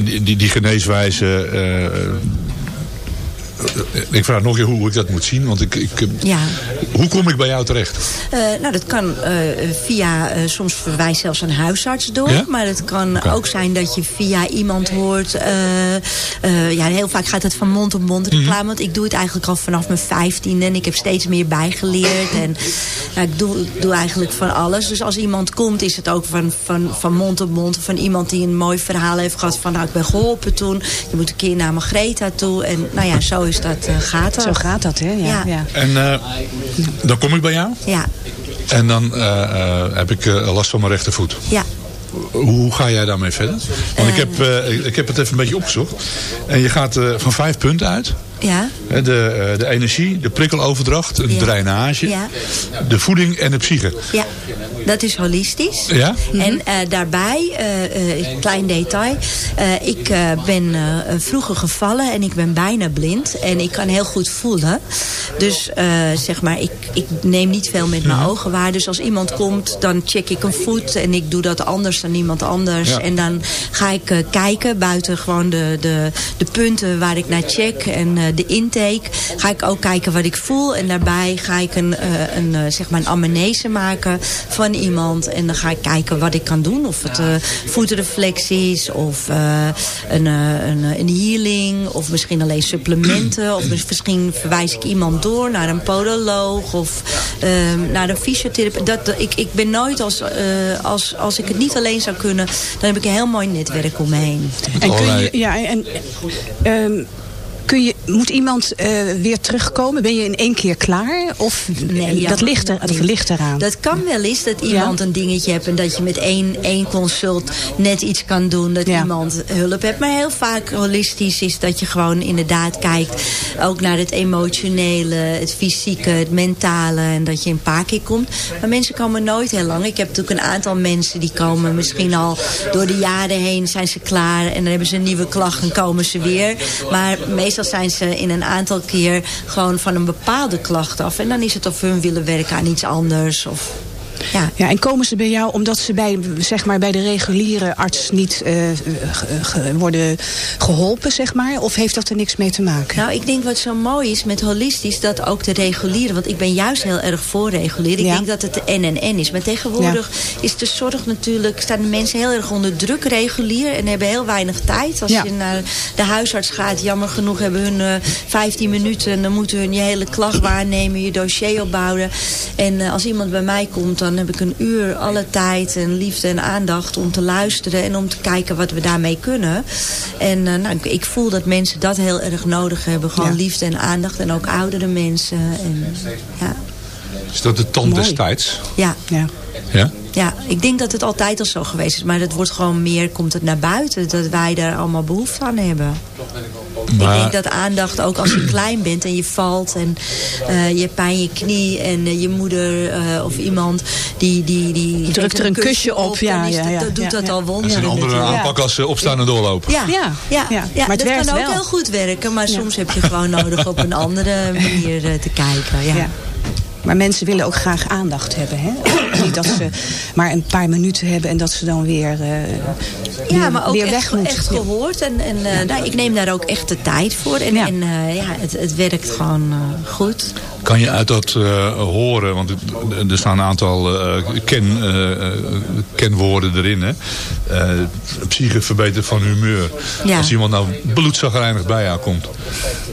die, die, die geneeswijze... Uh, ik vraag nog een keer hoe ik dat moet zien. Want ik, ik, Ja. hoe kom ik bij jou terecht? Eh, nou, dat kan eh, via, eh, soms verwijs zelfs een huisarts door. Ja? Maar het kan ook zijn dat je via iemand hoort. eh, eh, ja, heel vaak gaat het van mond op mond reclame. Mhm. Want ik doe het eigenlijk al vanaf mijn vijftiende. En ik heb steeds meer bijgeleerd. En ja, ik doe, ik doe eigenlijk van alles. Dus als iemand komt, is het ook van, van, van mond op mond. Van iemand die een mooi verhaal heeft gehad. Van nou, ik ben geholpen toen. Je moet een keer naar Margreta toe. En nou ja, zo is dat, eh, gaat dat. Zo gaat dat, hè? Ja, Ja. ja. En eh, dan kom ik bij jou. Ja, En dan eh, eh, heb ik eh, last van mijn rechtervoet. ja. Hoe ga jij daarmee verder? Want ik, heb, eh, ik heb het even een beetje opgezocht. En je gaat eh, van vijf punten uit. Ja. De, eh, de energie, de prikkeloverdracht, de Ja. drainage, Ja. de voeding en de psyche. Ja, dat is holistisch. Ja? En eh, daarbij, eh, klein detail. ik ben vroeger gevallen en ik ben bijna blind. En ik kan heel goed voelen. Dus zeg maar, ik, ik neem niet veel met mijn ogen waar. Dus als iemand komt, dan check ik een voet. En ik doe dat anders dan iemand anders. Ja. En dan ga ik kijken buiten gewoon de, de, de punten waar ik naar check. En de intake. Ga ik ook kijken wat ik voel. En daarbij ga ik een, eh, een, eh, zeg maar een amnese maken van iemand. En dan ga ik kijken wat ik kan doen. Of het eh voetreflex is. Of eh, een, eh, een, een healing. Of misschien alleen supplementen. Of misschien verwijs ik iemand door naar een podoloog. Of ehm, naar een fysiotherapeut. Dat, dat- ik, ik ben nooit als, eh, als, als ik het niet alleen zou kunnen. Dan heb ik een heel mooi netwerk om me heen. En kun je, ja, en, ehm, kun je, moet iemand eh, weer terugkomen? Ben je in één keer klaar? Of Nee, ja, dat, ligt er, dat ligt eraan? Dat kan wel eens dat iemand een dingetje hebt... en dat je met één, één consult net iets kan doen. Dat Ja. iemand hulp hebt. Maar heel vaak holistisch is dat je gewoon inderdaad kijkt... ook naar het emotionele, het fysieke, het mentale... en dat je een paar keer komt. Maar mensen komen nooit heel lang. Ik heb natuurlijk een aantal mensen die komen misschien al... door de jaren heen zijn ze klaar... en dan hebben ze een nieuwe klacht en komen ze weer. Maar meestal zijn ze in een aantal keer... gewoon van een bepaalde klacht af. En dan is het of hun willen werken aan iets anders... of ja. Ja, en komen ze bij jou omdat ze bij, zeg maar, bij de reguliere arts niet eh, ge- worden geholpen, zeg maar? Of heeft dat er niks mee te maken? Nou, ik denk wat zo mooi is met holistisch, dat ook de reguliere... want ik ben juist heel erg voor regulieren. Ik denk dat het de N en N is. Maar tegenwoordig is de zorg natuurlijk... staan de mensen heel erg onder druk regulier... en hebben heel weinig tijd. Als Ja. je naar de huisarts gaat, jammer genoeg hebben hun eh 15 minuten... en dan moeten hun je hele klacht waarnemen, je dossier opbouwen. En eh, als iemand bij mij komt, dan heb ik een uur alle tijd... en liefde en aandacht om te luisteren... en om te kijken wat we daarmee kunnen. En eh, nou, ik, ik voel dat mensen dat heel erg nodig hebben. Gewoon Ja. liefde en aandacht. En ook oudere mensen. En, ja. Is dat de tand Mooi. destijds? Ja, Ja. Ja? Ja, ik denk dat het altijd al zo geweest is. Maar dat wordt gewoon meer, komt het naar buiten. Dat wij daar allemaal behoefte aan hebben. Ik Maar- denk dat aandacht ook als je klein bent en je valt en eh, je hebt pijn in je knie en eh, je moeder eh, of iemand die, die, die drukt er een kusje op, ja, dan is ja, dat- ja, dat doet ja, dat ja. al Dat is wonderen een andere natuurlijk. aanpak als opstaan en doorlopen. Ja, Ja, ja, ja. ja. Maar het dat werkt kan ook wel. heel goed werken. Maar soms heb je gewoon nodig op een andere manier te kijken. Ja. Maar mensen willen ook graag aandacht hebben. Hè? Niet dat ze maar een paar minuten hebben en dat ze dan weer, eh, Ja, maar ook weer echt, weg moeten. echt gehoord. En, en eh, nou, ik neem daar ook echt de tijd voor. En, Ja. en eh, ja, het, het werkt gewoon goed. Kan je uit dat eh, horen, want het- er staan een aantal eh, ken, eh, kenwoorden erin. Hè? Psyche verbetert van humeur. Ja. Als iemand nou bloedzagrijnig bij jou komt.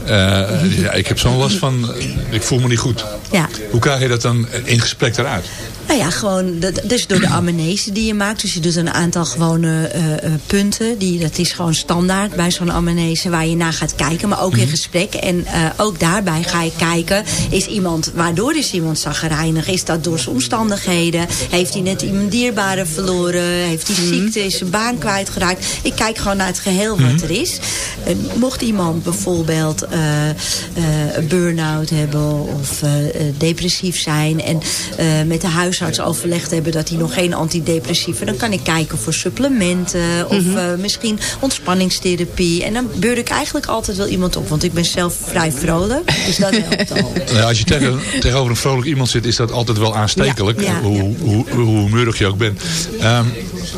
Ja, ik heb zo'n last van, ik voel me niet goed. Ja. Hoe krijg je dat dan in gesprek eruit? Nou ja, gewoon, dat, dus door de amnese die je maakt. Dus je doet een aantal gewone eh, eh, punten. Die, dat is gewoon standaard bij zo'n amnese waar je naar gaat kijken. Maar ook in gesprek. En eh, ook daarbij ga je kijken. Is iemand, waardoor is iemand zagrijnig? Is dat door zijn omstandigheden? Heeft hij net iemand dierbare verloren? Heeft hij ziekte? Is zijn baan kwijtgeraakt? Ik kijk gewoon naar het geheel wat er is. En mocht iemand bijvoorbeeld een burn-out hebben of depressief zijn en met de huisarts overlegd hebben dat hij nog geen antidepressiva, dan kan ik kijken voor supplementen of eh, misschien ontspanningstherapie. En dan beurt ik eigenlijk altijd wel iemand op, want ik ben zelf vrij vrolijk. Dus dat helpt al. Nou, als je tegen, tegenover een vrolijk iemand zit, is dat altijd wel aanstekelijk. Ja, ja, hoe, ja. Hoe, hoe, hoe humeurig je ook bent. Ehm,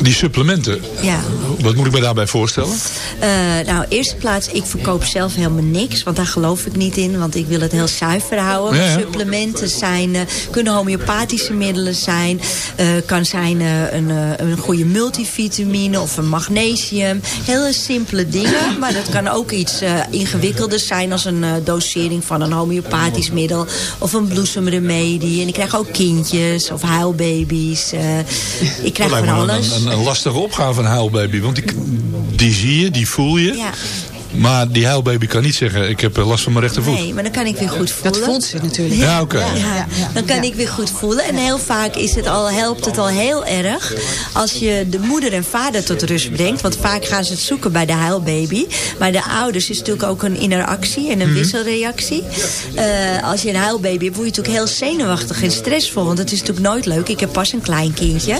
Die supplementen, Ja. wat moet ik me daarbij voorstellen? Eh, nou, eerste plaats, ik verkoop zelf helemaal niks. Want daar geloof ik niet in. Want ik wil het heel zuiver houden. Ja, ja. Supplementen zijn, eh, kunnen homeopathische middelen zijn. eh, kan zijn een, een goede multivitamine of een magnesium. Hele simpele dingen. Maar dat kan ook iets ingewikkelder zijn. Als een dosering van een homeopathisch middel. Of een bloesemremedie. En ik krijg ook kindjes of huilbaby's. eh, ik krijg van alles. een, een, lastige opgave, een huilbaby. Want die, die zie je, die voel je. Ja. Maar die huilbaby kan niet zeggen, ik heb eh, last van mijn rechtervoet. Nee, maar dan kan ik weer goed voelen. Dat voelt ze natuurlijk. Ja, oké. Ja, dan kan ik weer goed voelen. En heel vaak is het al, helpt het al heel erg als je de moeder en vader tot rust brengt. Want vaak gaan ze het zoeken bij de huilbaby. Maar de ouders is natuurlijk ook een interactie en een Mhm. wisselreactie. Eh, als je een huilbaby hebt, word je natuurlijk heel zenuwachtig en stressvol. Want het is natuurlijk nooit leuk. Ik heb pas een klein kindje.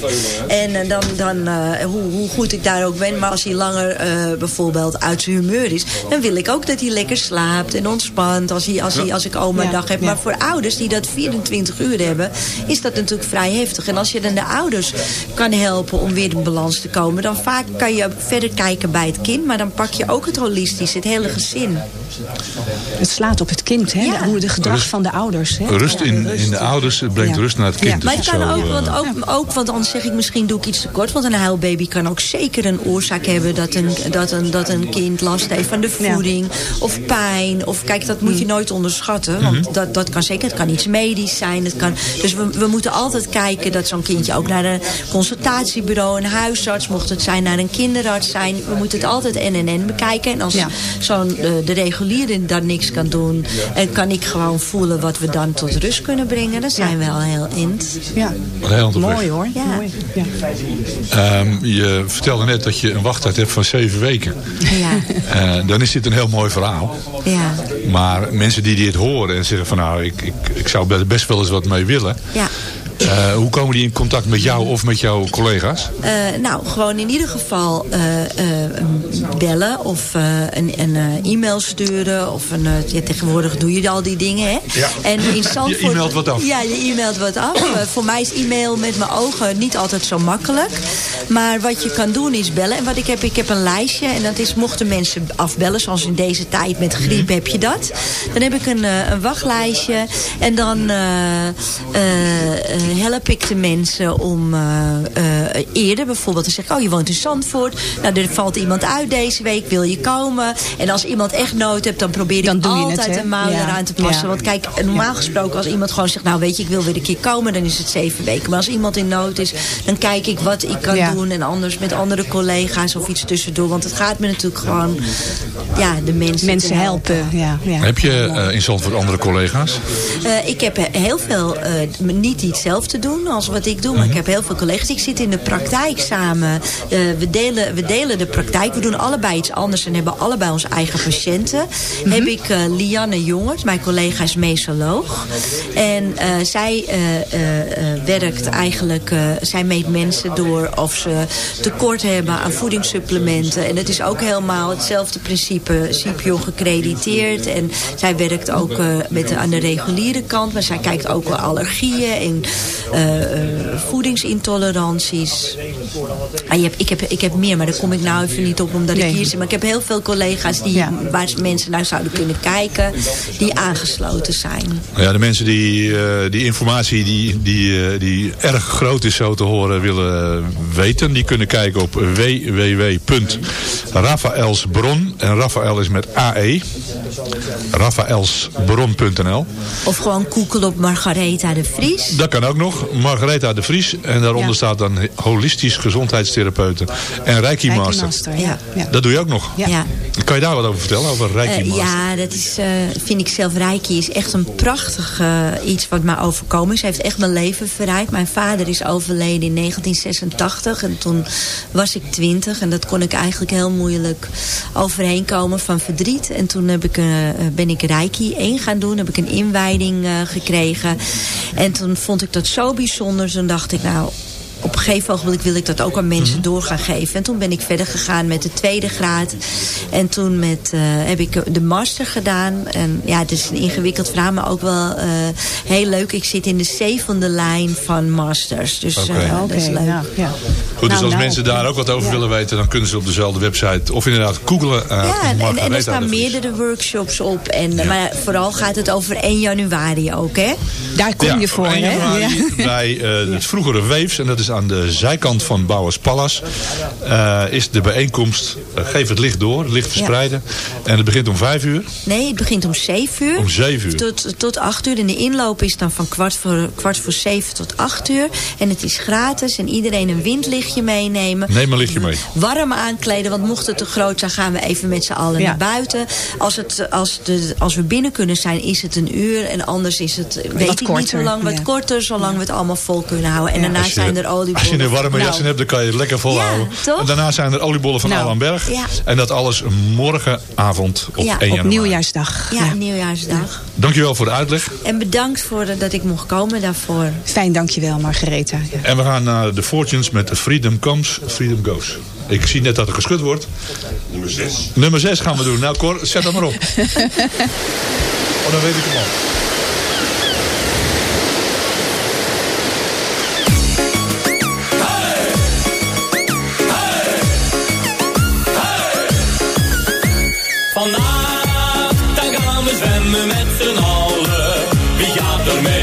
En eh, dan, dan eh, hoe, hoe goed ik daar ook ben. Maar als hij langer eh, bijvoorbeeld uit zijn humeur is. Dan wil ik ook dat hij lekker slaapt en ontspant. Als, hij, als, hij, als ik oma dag heb. Maar voor ouders die dat 24 uur hebben. Is dat natuurlijk vrij heftig. En als je dan de ouders kan helpen om weer in balans te komen. Dan vaak kan je verder kijken bij het kind. Maar dan pak je ook het holistisch. Het hele gezin. Het slaat op het kind, hè? Ja. Hoe de gedrag Rust- van de ouders. Hè? Rust in, in de ouders het brengt Ja. rust naar het kind. Ja. Dus Maar het kan zo, ook, eh, want ook, ook, want anders zeg ik misschien doe ik iets te kort. Want een huilbaby kan ook zeker een oorzaak hebben dat een, dat een, dat een kind last heeft van de voeding. Of pijn. Of kijk, dat moet je nooit onderschatten. Want Mhm. dat, dat kan zeker. Het kan iets medisch zijn. Het kan, dus we, we moeten altijd kijken dat zo'n kindje ook naar een consultatiebureau, een huisarts, mocht het zijn naar een kinderarts zijn. We moeten het altijd en en en bekijken. En als Ja. zo'n eh, de reguliere daar niks kan doen. En kan ik gewoon voelen wat we dan tot rust kunnen brengen. Dan zijn we al heel eind. Ja. Heel. Mooi hoor. Ja. Mooi. Ja. Ehm, je vertelde net dat je een wachttijd hebt van zeven weken. Ja, Eh, dan is dit een heel mooi verhaal. ja, Maar mensen die dit horen en zeggen van nou, ik, ik, ik zou er best wel eens wat mee willen. ja. Eh, hoe komen die in contact met jou of met jouw collega's? Eh, nou, gewoon in ieder geval eh, bellen of een, een e-mail sturen. Of een, ja, tegenwoordig doe je al die dingen, hè? Ja. En in Zandvoort, Je e-mailt wat af. Ja, je e-mailt wat af. Voor mij is e-mail met mijn ogen niet altijd zo makkelijk. Maar wat je kan doen is bellen. En wat ik heb, ik heb een lijstje. En dat is, mochten mensen afbellen, zoals in deze tijd met griep heb je dat. Dan heb ik een, een wachtlijstje. En dan help ik de mensen om eh, eh, eerder bijvoorbeeld te zeggen... oh, je woont in Zandvoort. Nou, er valt iemand uit deze week. Wil je komen? En als iemand echt nood hebt, dan probeer ik Dan doe je het, altijd een mouw Ja. eraan te passen. Ja. Want kijk, normaal gesproken als iemand gewoon zegt... nou, weet je, ik wil weer een keer komen, dan is het zeven weken. Maar als iemand in nood is, dan kijk ik wat ik kan Ja. doen. En anders met andere collega's of iets tussendoor. Want het gaat me natuurlijk gewoon... ja, de mensen helpen. Ja, ja. Heb je eh, in Zandvoort andere collega's? eh, ik heb heel veel, eh, niet die hetzelfde doen als wat ik doe, maar ik heb heel veel collega's. Ik zit in de praktijk samen. Eh, we, delen, we delen de praktijk. We doen allebei iets anders en hebben allebei onze eigen patiënten. Heb ik eh, Lianne Jongert, mijn collega is mesoloog. En eh, zij werkt eigenlijk, zij meet mensen door of ze tekort hebben aan voedingssupplementen. En het is ook helemaal hetzelfde principe, CPO gecrediteerd. En zij werkt ook met de, aan de reguliere kant, maar zij kijkt ook wel allergieën en voedingsintoleranties. Ah, je hebt, ik, heb, ik heb meer, maar daar kom ik nou even niet op omdat Nee. ik hier zit. Maar ik heb heel veel collega's die, Ja. waar mensen naar zouden kunnen kijken, die aangesloten zijn. Nou Ja, de mensen die eh, die informatie die, die, eh, die erg groot is zo te horen willen weten, die kunnen kijken op www.rafaelsbron. En Rafael is met AE. Rafaelsbron.nl. Of gewoon koekel op Margaretha de Vries. Dat kan ook nog. Margaretha de Vries. En daaronder Ja. staat dan holistisch gezondheidstherapeuten. En Reiki Reiki Master. Master, Ja. ja. Dat doe je ook nog. Ja. ja. Kan je daar wat over vertellen? Over Reiki Eh, Master? ja, dat is, eh, vind ik zelf. Reiki is echt een prachtig eh, iets wat mij overkomen is. Hij heeft echt mijn leven verrijkt. Mijn vader is overleden in 1986. En toen was ik 20. En dat kon ik eigenlijk heel moeilijk overheen komen van verdriet. En toen heb ik, ben ik Reiki 1 gaan doen. Heb ik een inwijding eh, gekregen. En toen vond ik dat zo bijzonder. Toen dacht ik, nou, op een gegeven ogenblik wil ik dat ook aan mensen door gaan geven. En toen ben ik verder gegaan met de tweede graad. En toen met, eh, heb ik de master gedaan. En ja, het is een ingewikkeld verhaal, maar ook wel eh, heel leuk. Ik zit in de zevende lijn van masters. Dus Oké. eh, dat is leuk. ja, ja. Goed, dus Nou, als nou, mensen daar ook wat over ja. willen weten, dan kunnen ze op dezelfde website of inderdaad googlen. eh, Ja, en, en, Margaretha en er de staan meerdere workshops op. En, Maar vooral gaat het over 1 januari ook, hè? Daar kom Ja, je voor, op 1 hè? bij eh, het vroegere Weefs, en dat is aan de zijkant van Bouwers Pallas, eh, is de bijeenkomst eh, Geef het licht door, licht verspreiden. En het begint om 5 uur. Nee, het begint om 7 uur. Om 7 uur. Tot, tot 8 uur. En de inloop is dan van kwart voor, kwart voor 7 tot 8 uur. En het is gratis. En iedereen een windlichtje meenemen. Neem een lichtje mee. Warm aankleden. Want mocht het te groot zijn, gaan we even met z'n allen Ja. naar buiten. Als, het, als, de, als we binnen kunnen zijn, is het een uur. En anders is het, weet ik niet korter, hoe lang, wat ja. korter. Zolang we het allemaal vol kunnen houden. En Ja. daarna je- zijn er oliebollen. Als je een warme Nou, jas in hebt, dan kan je het lekker volhouden. Ja, toch? En daarna zijn er oliebollen van Nou. Alan Berg. Ja. En dat alles morgenavond op Ja, 1 op nieuwjaarsdag. Ja, Ja. nieuwjaarsdag. Dankjewel voor de uitleg. En bedankt voor de- dat ik mocht komen daarvoor. Fijn, dankjewel Margaretha. Ja. En we gaan naar de Fortunes met Freedom Comes, Freedom Goes. Ik zie net dat er geschud wordt. Nummer 6. Nummer 6 gaan we doen. Nou Cor, zet dat maar op. oh, dan weet ik hem al. Wie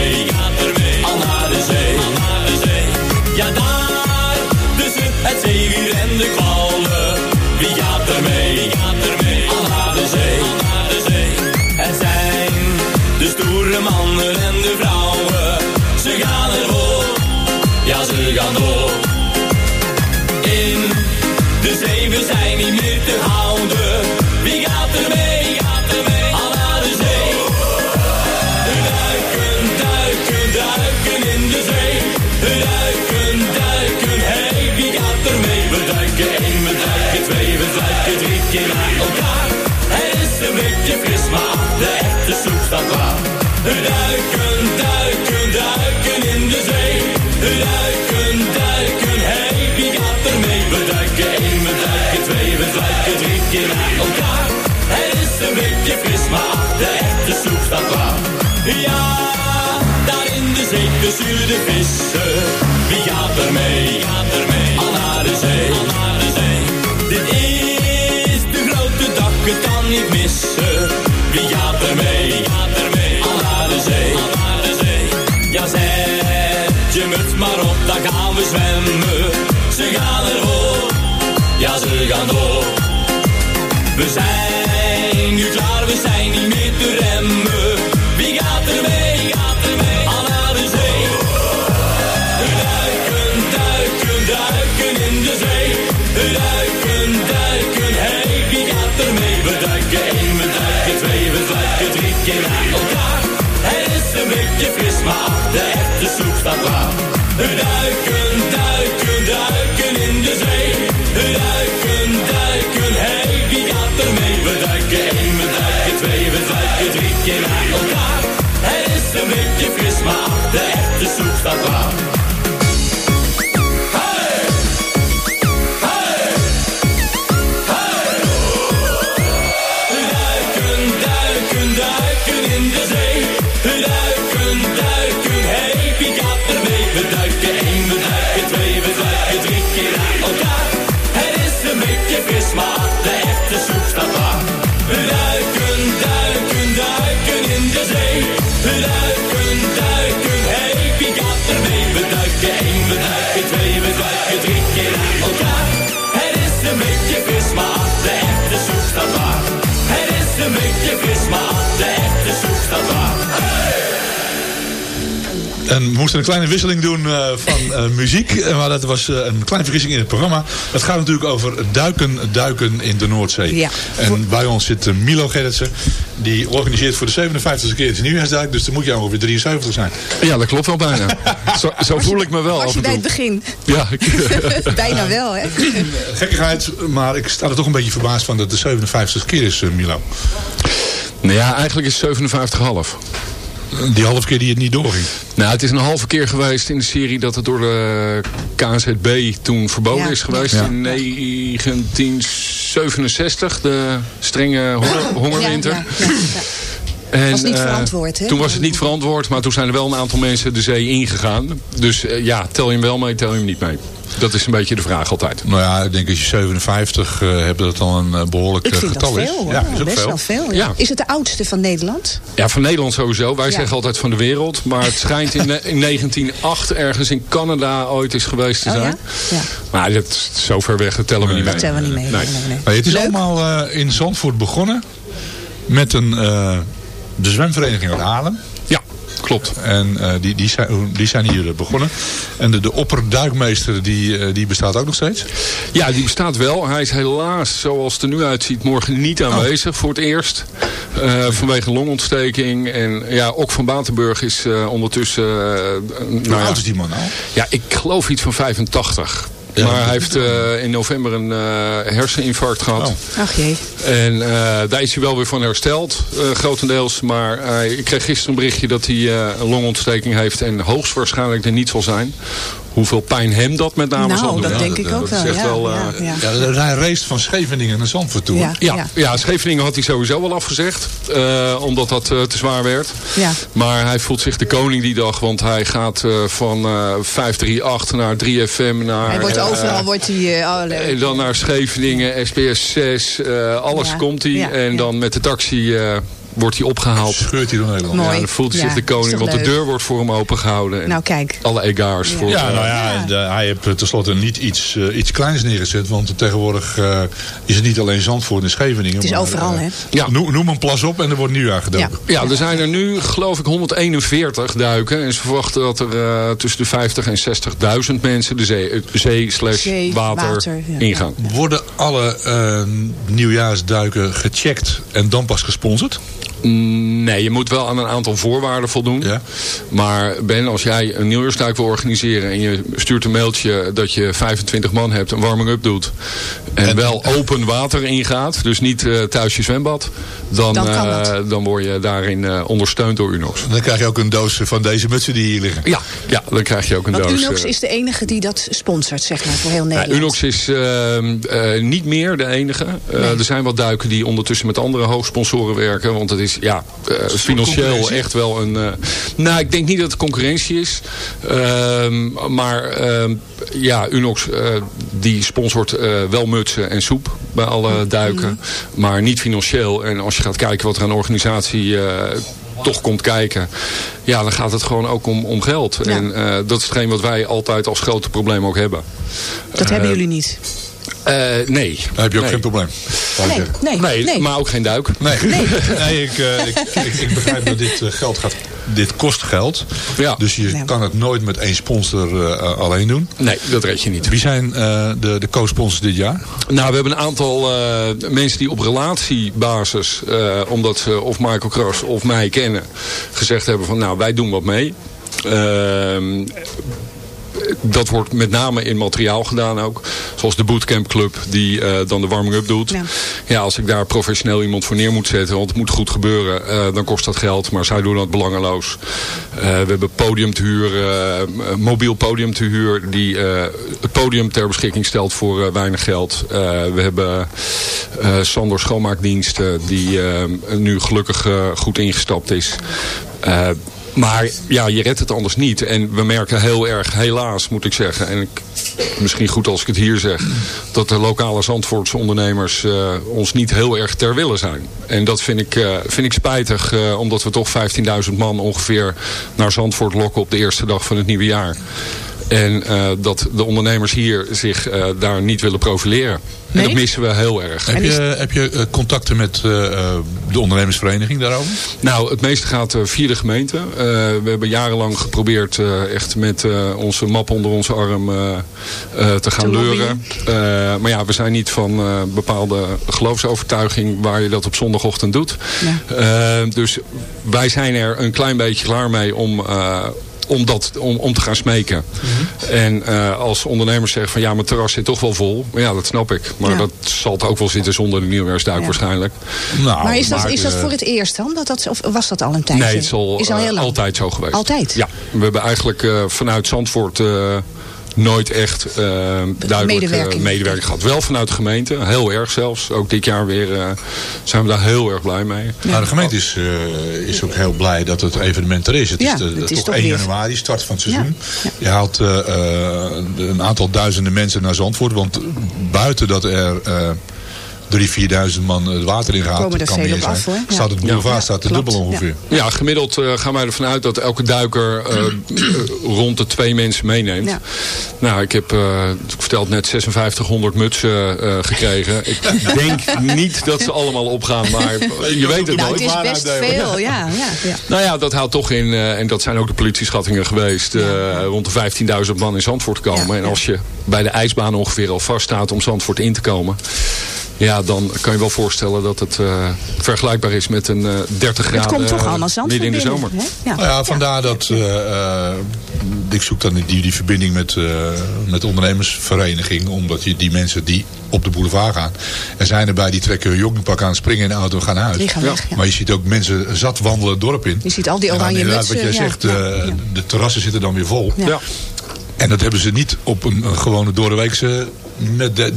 staat klaar. Duiken, duiken, duiken in de zee. Duiken, duiken, hey, wie gaat er mee? We duiken één, we duiken twee, we duiken drie keer naar elkaar. Het is een beetje fris, maar de echte soep staat klaar. Ja, daar in de zee de vissen. Wie gaat er mee? Gaat er mee? Al naar de zee, al naar de zee. Dit is de grote dag, het kan niet missen. Wie gaat er mee? Maar op, dan gaan we zwemmen. Ze gaan ervoor, ja, ze gaan door. We zijn nu klaar, we zijn niet meer te remmen. Wie gaat er mee? Gaat er mee? Al naar de zee. Duiken, duiken, duiken in de zee. Duiken, duiken, hey, wie gaat er mee? We duiken één, we duiken twee, we duiken drie keer naar elkaar. Het is een beetje fris, maar de echte soep staat. Duiken, duiken, duiken in de zee. Duiken, duiken, hey, wie gaat er mee? We duiken één, we duiken twee, we duiken drie keer naar elkaar. Het is een beetje fris, maar de echte soep staat klaar. Het is een En we moesten een kleine wisseling doen eh, van eh, muziek. Eh, Maar dat was eh, een kleine vergissing in het programma. Het gaat natuurlijk over duiken, duiken in de Noordzee. Ja. En bij ons zit Milo Gerritsen. Die organiseert voor de 57e keer het nieuwjaarsduik. Dus dan moet je ongeveer 73 zijn. Ja, dat klopt wel bijna. Zo, zo voel ik me wel Was af je bij het begin? Ja, Bijna wel, hè? Gekkigheid, maar ik sta er toch een beetje verbaasd van dat het de 57e keer is, Milo. nou ja, eigenlijk is het 57,5. Die halve keer die het niet doorging. Nou, het is een halve keer geweest in de serie dat het door de KNZB toen verboden Ja. is geweest. Ja. In 1967, de strenge honger- hongerwinter. Ja, ja, ja, ja. En, Was niet eh, verantwoord, hè? Toen was het niet verantwoord, maar toen zijn er wel een aantal mensen de zee ingegaan. Dus eh, ja, tel je hem wel mee, tel je hem niet mee. Dat is een beetje de vraag altijd. Nou ja, ik denk als je 57 eh hebt, dat dan een eh, behoorlijk Ik eh, vind dat getal veel, is. hoor. Ja, is ook best veel. wel veel. ja. Ja. Is het de oudste van Nederland? Ja, van Nederland sowieso. Wij Ja. zeggen altijd van de wereld. Maar het schijnt in, ne- in 1908 ergens in Canada ooit eens geweest te Oh, zijn. ja? Ja. Maar dat is zo ver weg, dat tellen we niet mee. Dat tellen we niet mee. Nee. Nee, nee, nee. Nee, het is Leuk. allemaal eh, in Zandvoort begonnen met een, eh, de zwemvereniging uit Haarlem. Klopt. En eh, die, die, zijn, die zijn hier eh, begonnen. En de, de opperduikmeester die, eh, die bestaat ook nog steeds. Ja, die bestaat wel. Hij is helaas, zoals het er nu uitziet, morgen niet aanwezig voor het eerst. Vanwege longontsteking. En ja, Ook van Batenburg is ondertussen... Hoe nou oud is die man nou? Ja, ik geloof iets van 85. Maar hij heeft eh, in november een eh, herseninfarct gehad. Oh. Ach jee. En eh, daar is hij wel weer van hersteld, eh, grotendeels. Maar eh, ik kreeg gisteren een berichtje dat hij eh, een longontsteking heeft en hoogstwaarschijnlijk er niet zal zijn. Hoeveel pijn hem dat met name Nou, zal doen. dat Ja, denk ik ook wel, ja, wel, ja, eh, ja. Ja, hij race van Scheveningen naar Zandvoort toe. Ja. ja, ja. Scheveningen had hij sowieso wel afgezegd. eh, omdat dat eh, te zwaar werd. Ja. Maar hij voelt zich de koning die dag. Want hij gaat eh, van eh 538 naar 3FM. Naar, Hij wordt eh, overal wordt hij, eh, oh, dan naar Scheveningen, SBS 6, eh, alles Ja, komt hij. ja, en ja. dan met de taxi eh, wordt hij opgehaald. Scheurt hij door Nederland. Mooi. Ja, dan voelt hij Ja, zich de koning, want de deur wordt voor hem opengehouden. En Nou kijk. alle egaars voor Ja, eh, nou ja, Ja. de- hij heeft eh, tenslotte niet iets, eh, iets kleins neergezet. Want tegenwoordig eh, is het niet alleen Zandvoort en Scheveningen. Het is maar, overal, eh, hè? Ja. Noem, noem een plas op en er wordt nieuwjaar gedoken. Ja. Ja, er zijn er nu geloof ik 141 duiken. En ze verwachten dat er eh, tussen de 50 en 60.000 mensen de zee, eh, zee slash Zee, water, water, ja. ingaan. Worden alle eh, nieuwjaarsduiken gecheckt en dan pas gesponsord? Mm, Nee, je moet wel aan een aantal voorwaarden voldoen. Ja. Maar Ben, als jij een nieuwjaarsduik wil organiseren... en je stuurt een mailtje dat je 25 man hebt, een warming-up doet... en, wel open water ingaat, dus niet eh, thuis je zwembad... dan, Dan eh, dan word je daarin eh, ondersteund door Unox. Dan krijg je ook een doos van deze mutsen die hier liggen. Ja, ja, dan krijg je ook een Want doos. Unox is de enige die dat sponsort, zeg maar, voor heel Ja, Nederland. Unox is ehm, eh, niet meer de enige. Eh, Nee. Er zijn wat duiken die ondertussen met andere hoofdsponsoren werken. Want het is ja, eh, financieel echt wel een... eh, nou, ik denk niet dat het concurrentie is. Ehm, maar ehm, ja, Unox eh, die sponsort eh, wel mutsen en soep bij alle duiken. Maar niet financieel. En als je gaat kijken wat er aan organisatie... eh, toch komt kijken, ja, dan gaat het gewoon ook om, om geld. Ja. En eh, dat is hetgeen wat wij altijd als grote probleem ook hebben. Dat hebben jullie niet. Eh, nee. Dan heb je ook Nee. geen probleem. Nee, nee, Nee, nee. maar ook geen duik. Nee, nee. ik, eh, ik, ik, ik begrijp dat dit eh, geld gaat. Dit kost geld. Ja. Dus je Ja. kan het nooit met één sponsor eh, alleen doen. Nee, dat red je niet. Wie zijn eh, de, de co-sponsors dit jaar? Nou, we hebben een aantal eh, mensen die op relatiebasis, eh, omdat ze of Michael Cross of mij kennen, gezegd hebben van nou, wij doen wat mee. Dat wordt met name in materiaal gedaan ook. Zoals de Bootcamp Club die eh, dan de warming-up doet. Ja. Ja. als ik daar professioneel iemand voor neer moet zetten, want het moet goed gebeuren, eh, dan kost dat geld. Maar zij doen dat belangeloos. Eh, we hebben podium te huur, eh, een mobiel podium te huur, die het podium ter beschikking stelt voor weinig geld. We hebben Sander Schoonmaakdiensten, die nu gelukkig goed ingestapt is. Maar ja, je redt het anders niet. En we merken heel erg, helaas moet ik zeggen. En misschien goed als ik het hier zeg. Dat de lokale Zandvoortse ondernemers eh, ons niet heel erg ter wille zijn. En dat vind ik, eh, vind ik spijtig. eh, omdat we toch 15.000 man ongeveer naar Zandvoort lokken op de eerste dag van het nieuwe jaar. En eh, dat de ondernemers hier zich eh, daar niet willen profileren. Nee? En dat missen we heel erg. Heb je, heb je eh, contacten met eh, eh, de ondernemersvereniging daarover? Nou, het meeste gaat via de gemeente. Eh, we hebben jarenlang geprobeerd eh, echt met eh, onze map onder onze arm eh, eh, te gaan leuren. Eh, maar ja, we zijn niet van eh, bepaalde geloofsovertuiging waar je dat op zondagochtend doet. Eh, dus wij zijn er een klein beetje klaar mee om... om, dat, om, om te gaan smeken. En eh, als ondernemers zeggen van ja, mijn terras zit toch wel vol. Maar ja, dat snap ik. Maar Ja. dat zal het ook wel zitten zonder de nieuwjaarsduik Ja. waarschijnlijk. Nou, maar is dat, is dat voor het eerst dan? Dat dat, of was dat al een tijdje? Nee, het is al, is al heel eh, lang. altijd zo geweest. Altijd? Ja, we hebben eigenlijk eh, vanuit Zandvoort eh, nooit echt eh, duidelijk Medewerking. eh, medewerking gehad. Wel vanuit de gemeente, heel erg zelfs. Ook dit jaar weer eh, zijn we daar heel erg blij mee. Nou, de gemeente is, eh, is ook heel blij dat het evenement er is. Het Ja, is, de, het is toch toch 1 weer- januari, start van het seizoen. Ja, Je haalt een aantal duizenden mensen naar Zandvoort. Want buiten dat er eh 3.000, 4.000 man het water in gaat, Komen er kan meer op zijn, af, hoor. Staat het boulevard Ja, staat klopt. dubbel ongeveer. Ja, gemiddeld eh, gaan wij ervan uit dat elke duiker eh, eh, rond de twee mensen meeneemt. Ja. Nou, ik heb, eh, ik vertelde net, 5600 mutsen eh, gekregen. Ik denk niet dat ze allemaal opgaan, maar je weet het Nou, nooit. het is best veel, ja. ja, ja. Nou ja, dat houdt toch in, eh, en dat zijn ook de politieschattingen geweest, eh, rond de 15.000 man in Zandvoort komen. Ja, en als je bij de ijsbaan ongeveer al vaststaat om Zandvoort in te komen, ja, dan kan je wel voorstellen dat het eh, vergelijkbaar is met een eh 30 graden Het komt toch eh, allemaal Zandvoort midden in de zomer. hè? Ja. Nou ja, vandaar dat eh, eh, ik zoek dan die, die verbinding met, eh, met de ondernemersvereniging. Omdat je die mensen die op de boulevard gaan. Er zijn erbij die trekken hun joggingpak aan, springen in de auto en gaan naar huis. Die gaan weg, ja. Maar je ziet ook mensen zat wandelen het dorp in. Je ziet al die oranje inderdaad, mutsen. Wat jij zegt, ja, eh, ja. de terrassen zitten dan weer vol. Ja. Ja. En dat hebben ze niet op een, een gewone doordeweekse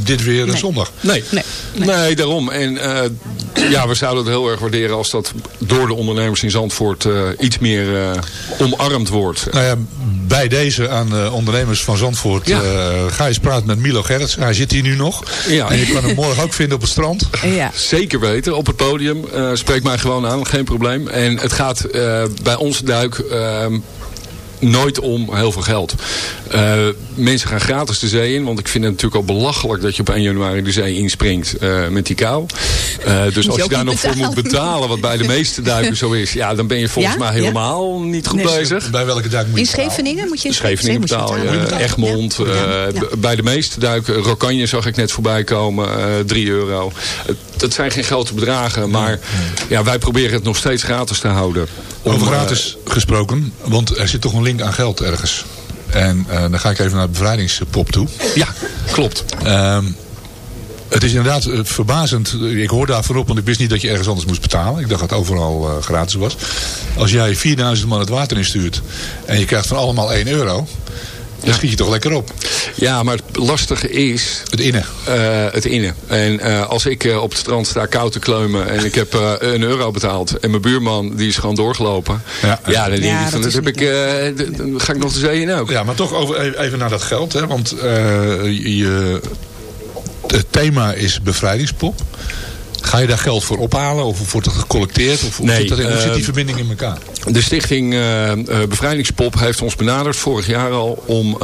dit weer een Nee. zondag. Nee. Nee, Nee. daarom. En eh, ja, we zouden het heel erg waarderen als dat door de ondernemers in Zandvoort eh, iets meer eh, omarmd wordt. Nou ja, bij deze aan de ondernemers van Zandvoort Ja. eh, ga je eens praten met Milo Gerrits. Hij zit hier nu nog. Ja. En je kan hem morgen ook vinden op het strand. Ja. Zeker weten, op het podium. eh spreek mij gewoon aan, geen probleem. En het gaat eh, bij onze duik eh, nooit om heel veel geld. Eh, mensen gaan gratis de zee in. Want ik vind het natuurlijk al belachelijk dat je op 1 januari de zee inspringt eh, met die kou. Eh, dus als je ook daar nog voor moet betalen. wat bij de meeste duikers zo is. Ja, dan ben je volgens Ja? mij Ja? helemaal niet goed Nee. bezig. Bij welke duik moet je In Scheveningen moet je in Scheveningen moet je betaal je, betalen. eh, Egmond. Ja. Ja. b- Bij de meeste duiken, Rokanje zag ik net voorbij komen, eh 3 euro. Dat zijn geen grote bedragen, maar ja, wij proberen het nog steeds gratis te houden. Om, Over eh, gratis gesproken, want er zit toch een link aan geld ergens. En eh, dan ga ik even naar de bevrijdingspop toe. ja, klopt. Ehm, het is inderdaad eh, verbazend. Ik hoor daar voorop, want ik wist niet dat je ergens anders moest betalen. Ik dacht dat het overal gratis was. Als jij 4000 man het water instuurt en je krijgt van allemaal 1 euro, dan schiet je toch lekker op. Ja, maar het lastige is Het innen. eh, het innen. En eh, als ik eh, op het strand sta koud te kleumen en ik heb eh, een euro betaald en mijn buurman die is gewoon doorgelopen. Ja. Ja, dan denk Ja, ik van, dat heb ik, eh, dan ga ik nog de zee in ook. Ja, maar toch over, even- even naar dat geld. Hè, want eh, je, het thema is bevrijdingspop. Ga je daar geld voor ophalen? Of wordt het gecollecteerd? Of hoe, Nee, zit, dat in- hoe zit die eh, verbinding in elkaar? De stichting eh, eh, Bevrijdingspop heeft ons benaderd vorig jaar al om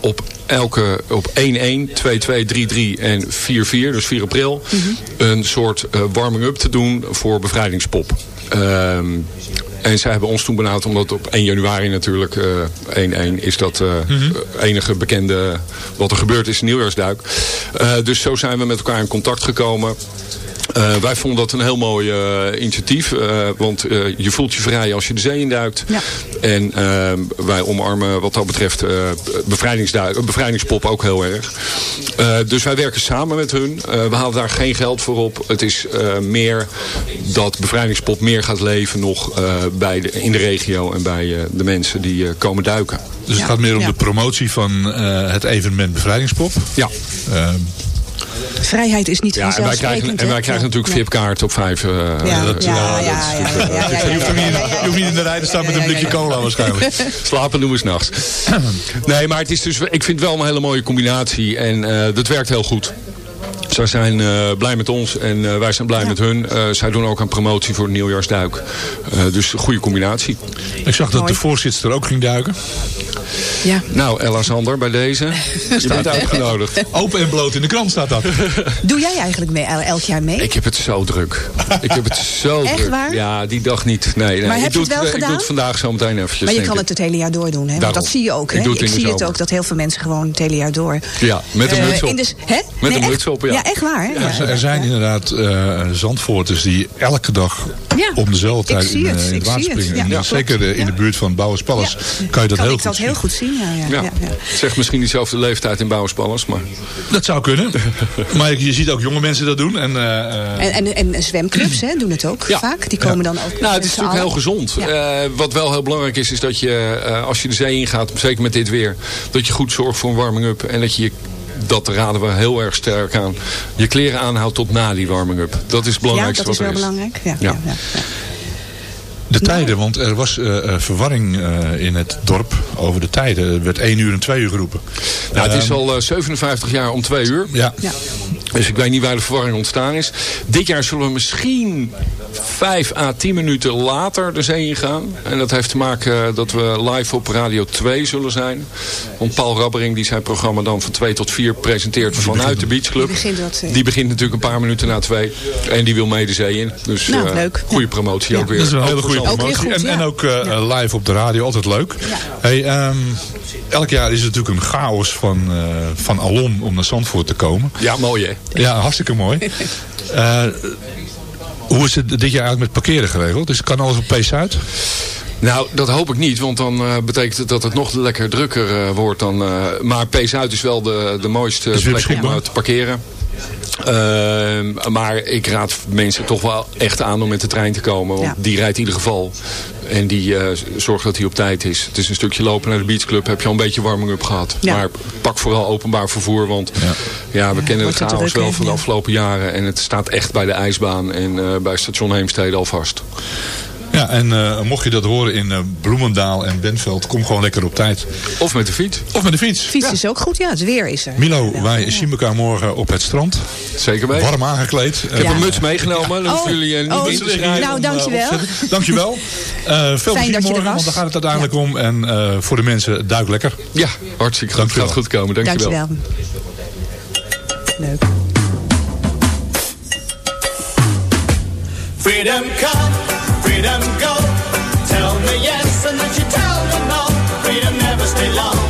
op elke op 1-1, 2-2, 3-3 en 4-4, dus 4 april, een soort eh, warming-up te doen voor Bevrijdingspop. Ehm, en zij hebben ons toen benaderd, omdat op 1 januari natuurlijk eh 1-1 is dat eh enige bekende wat er gebeurd is, nieuwjaarsduik. Eh, dus zo zijn we met elkaar in contact gekomen. Eh, wij vonden dat een heel mooi eh, initiatief. eh, want eh, je voelt je vrij als je de zee induikt. Ja. En wij omarmen wat dat betreft eh, bevrijdingspop ook heel erg. Eh, dus wij werken samen met hun. Eh, we halen daar geen geld voor op. Het is eh, meer dat bevrijdingspop meer gaat leven nog eh, bij de, in de regio. En bij eh, de mensen die eh, komen duiken. Dus het Ja, gaat meer om ja. de promotie van eh, het evenement Bevrijdingspop. Ja, Ehm, Vrijheid is niet ja, en wij krijgen, en wij krijgen natuurlijk VIP-kaart op vijf. Ja, ja, ja. Je hoeft niet in de rij te staan met een blikje cola waarschijnlijk. Slapen doen we s'nachts. Nee, maar het is dus, ik vind het wel een hele mooie combinatie. En eh, dat werkt heel goed. Zij zijn eh, blij met ons en eh, wij zijn blij met hun. Eh, zij doen ook een promotie voor de nieuwjaarsduik. Eh, dus een goede combinatie. Ik zag dat Mooi. de voorzitter ook ging duiken. Ja. Nou, Ella Sander, bij deze. Je bent uitgenodigd. Open en bloot in de krant staat dat. Doe jij eigenlijk mee, el- elk jaar mee? Ik heb het zo druk. Ik heb het zo Echt druk. waar? Ja, die dag niet. Nee, nee. Maar ik heb je doe het wel Ik doe gedaan? het vandaag zo meteen eventjes. maar je kan ik. het het hele jaar door doen, hè? Want dat zie je ook, Ik hè? doe het in de zie het ook, dat heel veel mensen gewoon het hele jaar door. Ja, met een muts op. in de hè? Met Nee, een echt? muts op, ja. Echt waar. Hè? Ja, er zijn inderdaad uh, zandvoorters die elke dag Ja. om dezelfde tijd in, het, eh, in ik het water zie het. springen. Ja, En klopt. zeker eh, in de buurt van Bouwerspallas kan je dat kan heel ik dat goed heel zien. goed zien. Ja, ja, Ja. ja. ja. Het zegt misschien diezelfde leeftijd in Bouwenspallers, maar... Dat zou kunnen. maar je ziet ook jonge mensen dat doen. En, eh, eh, En, en, en zwemclubs hè, doen het ook Ja. vaak. Die komen dan ook Nou, het is natuurlijk heel gezond. Eh, wat wel heel belangrijk is, is dat je eh, als je de zee ingaat, zeker met dit weer, dat je goed zorgt voor een warming-up. En dat je je dat raden we heel erg sterk aan. Je kleren aanhoudt tot na die warming-up. Dat is het Ja, belangrijkste dat is wat wel er is. belangrijk. Ja, Ja. ja. Ja, de tijden, want er was eh, eh, verwarring eh, in het dorp over de tijden. Er werd 1 uur en 2 uur geroepen. Nou, het is Ehm, al eh, 57 jaar om twee uur. Ja. Ja. Dus ik weet niet waar de verwarring ontstaan is. Dit jaar zullen we misschien 5 à 10 minuten later de zee ingaan. En dat heeft te maken eh, dat we live op Radio 2 zullen zijn. Want Paul Rabbering die zijn programma dan van 2 tot 4 presenteert vanuit de Beach Club. Die begint wat, Die begint natuurlijk een paar minuten na 2. En die wil mee de zee in. Dus Nou, eh, leuk. goede Ja. promotie ook weer. Dat is een hele goede promotie. Ook en, en ook eh, live op de radio, altijd leuk. Hey, ehm, elk jaar is het natuurlijk een chaos van, eh, van alom om naar Zandvoort te komen. Ja, mooi hè. Ja, hartstikke mooi. Eh, hoe is het dit jaar eigenlijk met parkeren geregeld? Dus kan alles op P-Zuid? Nou, dat hoop ik niet, want dan eh, betekent het dat het nog lekker drukker eh, wordt. Dan, eh, maar P-Zuid is wel de, de mooiste plek om te parkeren. Ehm, maar ik raad mensen toch wel echt aan om met de trein te komen. Want Ja. die rijdt in ieder geval. En die eh, zorgt dat hij op tijd is. Het is een stukje lopen naar de beachclub. Heb je al een beetje warming-up gehad. Ja. Maar pak vooral openbaar vervoer. Want ja, we kennen het chaos druk, wel van de afgelopen jaren. En het staat echt bij de ijsbaan. En eh, bij station Heemstede alvast. Ja, en eh, mocht je dat horen in eh, Bloemendaal en Benveld, kom gewoon lekker op tijd. Of met de fiets. Of met de fiets. Fiets is ook goed, ja. Het weer is er. Milo, wij zien elkaar morgen op het strand. Zeker weten. Warm aangekleed. Ik heb Ja. een muts meegenomen. Dan Oh, hoeven jullie eh, niet oh, in te schrijven. nou, dankjewel. Dankjewel. Eh veel plezier dat je er morgen, was. want daar gaat het uiteindelijk om. En eh, voor de mensen, duik lekker. Ja, hartstikke goed. Dankjewel. Gaat goed komen. Dankjewel. Dankjewel. Leuk. Freedom come, freedom go. Tell me yes and then you tell me no. Freedom never stay long.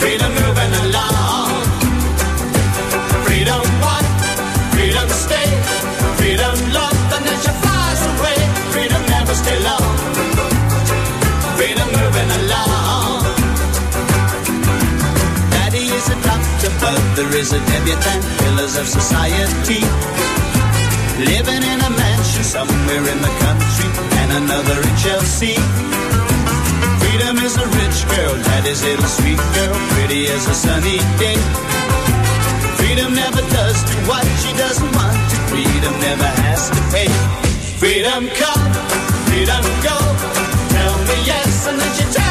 Freedom moving along. Freedom what? Freedom stay. Freedom love and then she flies away. Freedom never stay long. Freedom moving along. Daddy is a doctor, mother is a debutante, pillars of society. Living in a mansion somewhere in the country, and another in Chelsea. Freedom is a rich girl, that is little sweet girl, pretty as a sunny day. Freedom never does do what she doesn't want to. Freedom never has to pay. Freedom come, freedom go. Tell me yes, and then she tells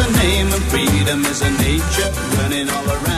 a name and freedom is a nature running all around.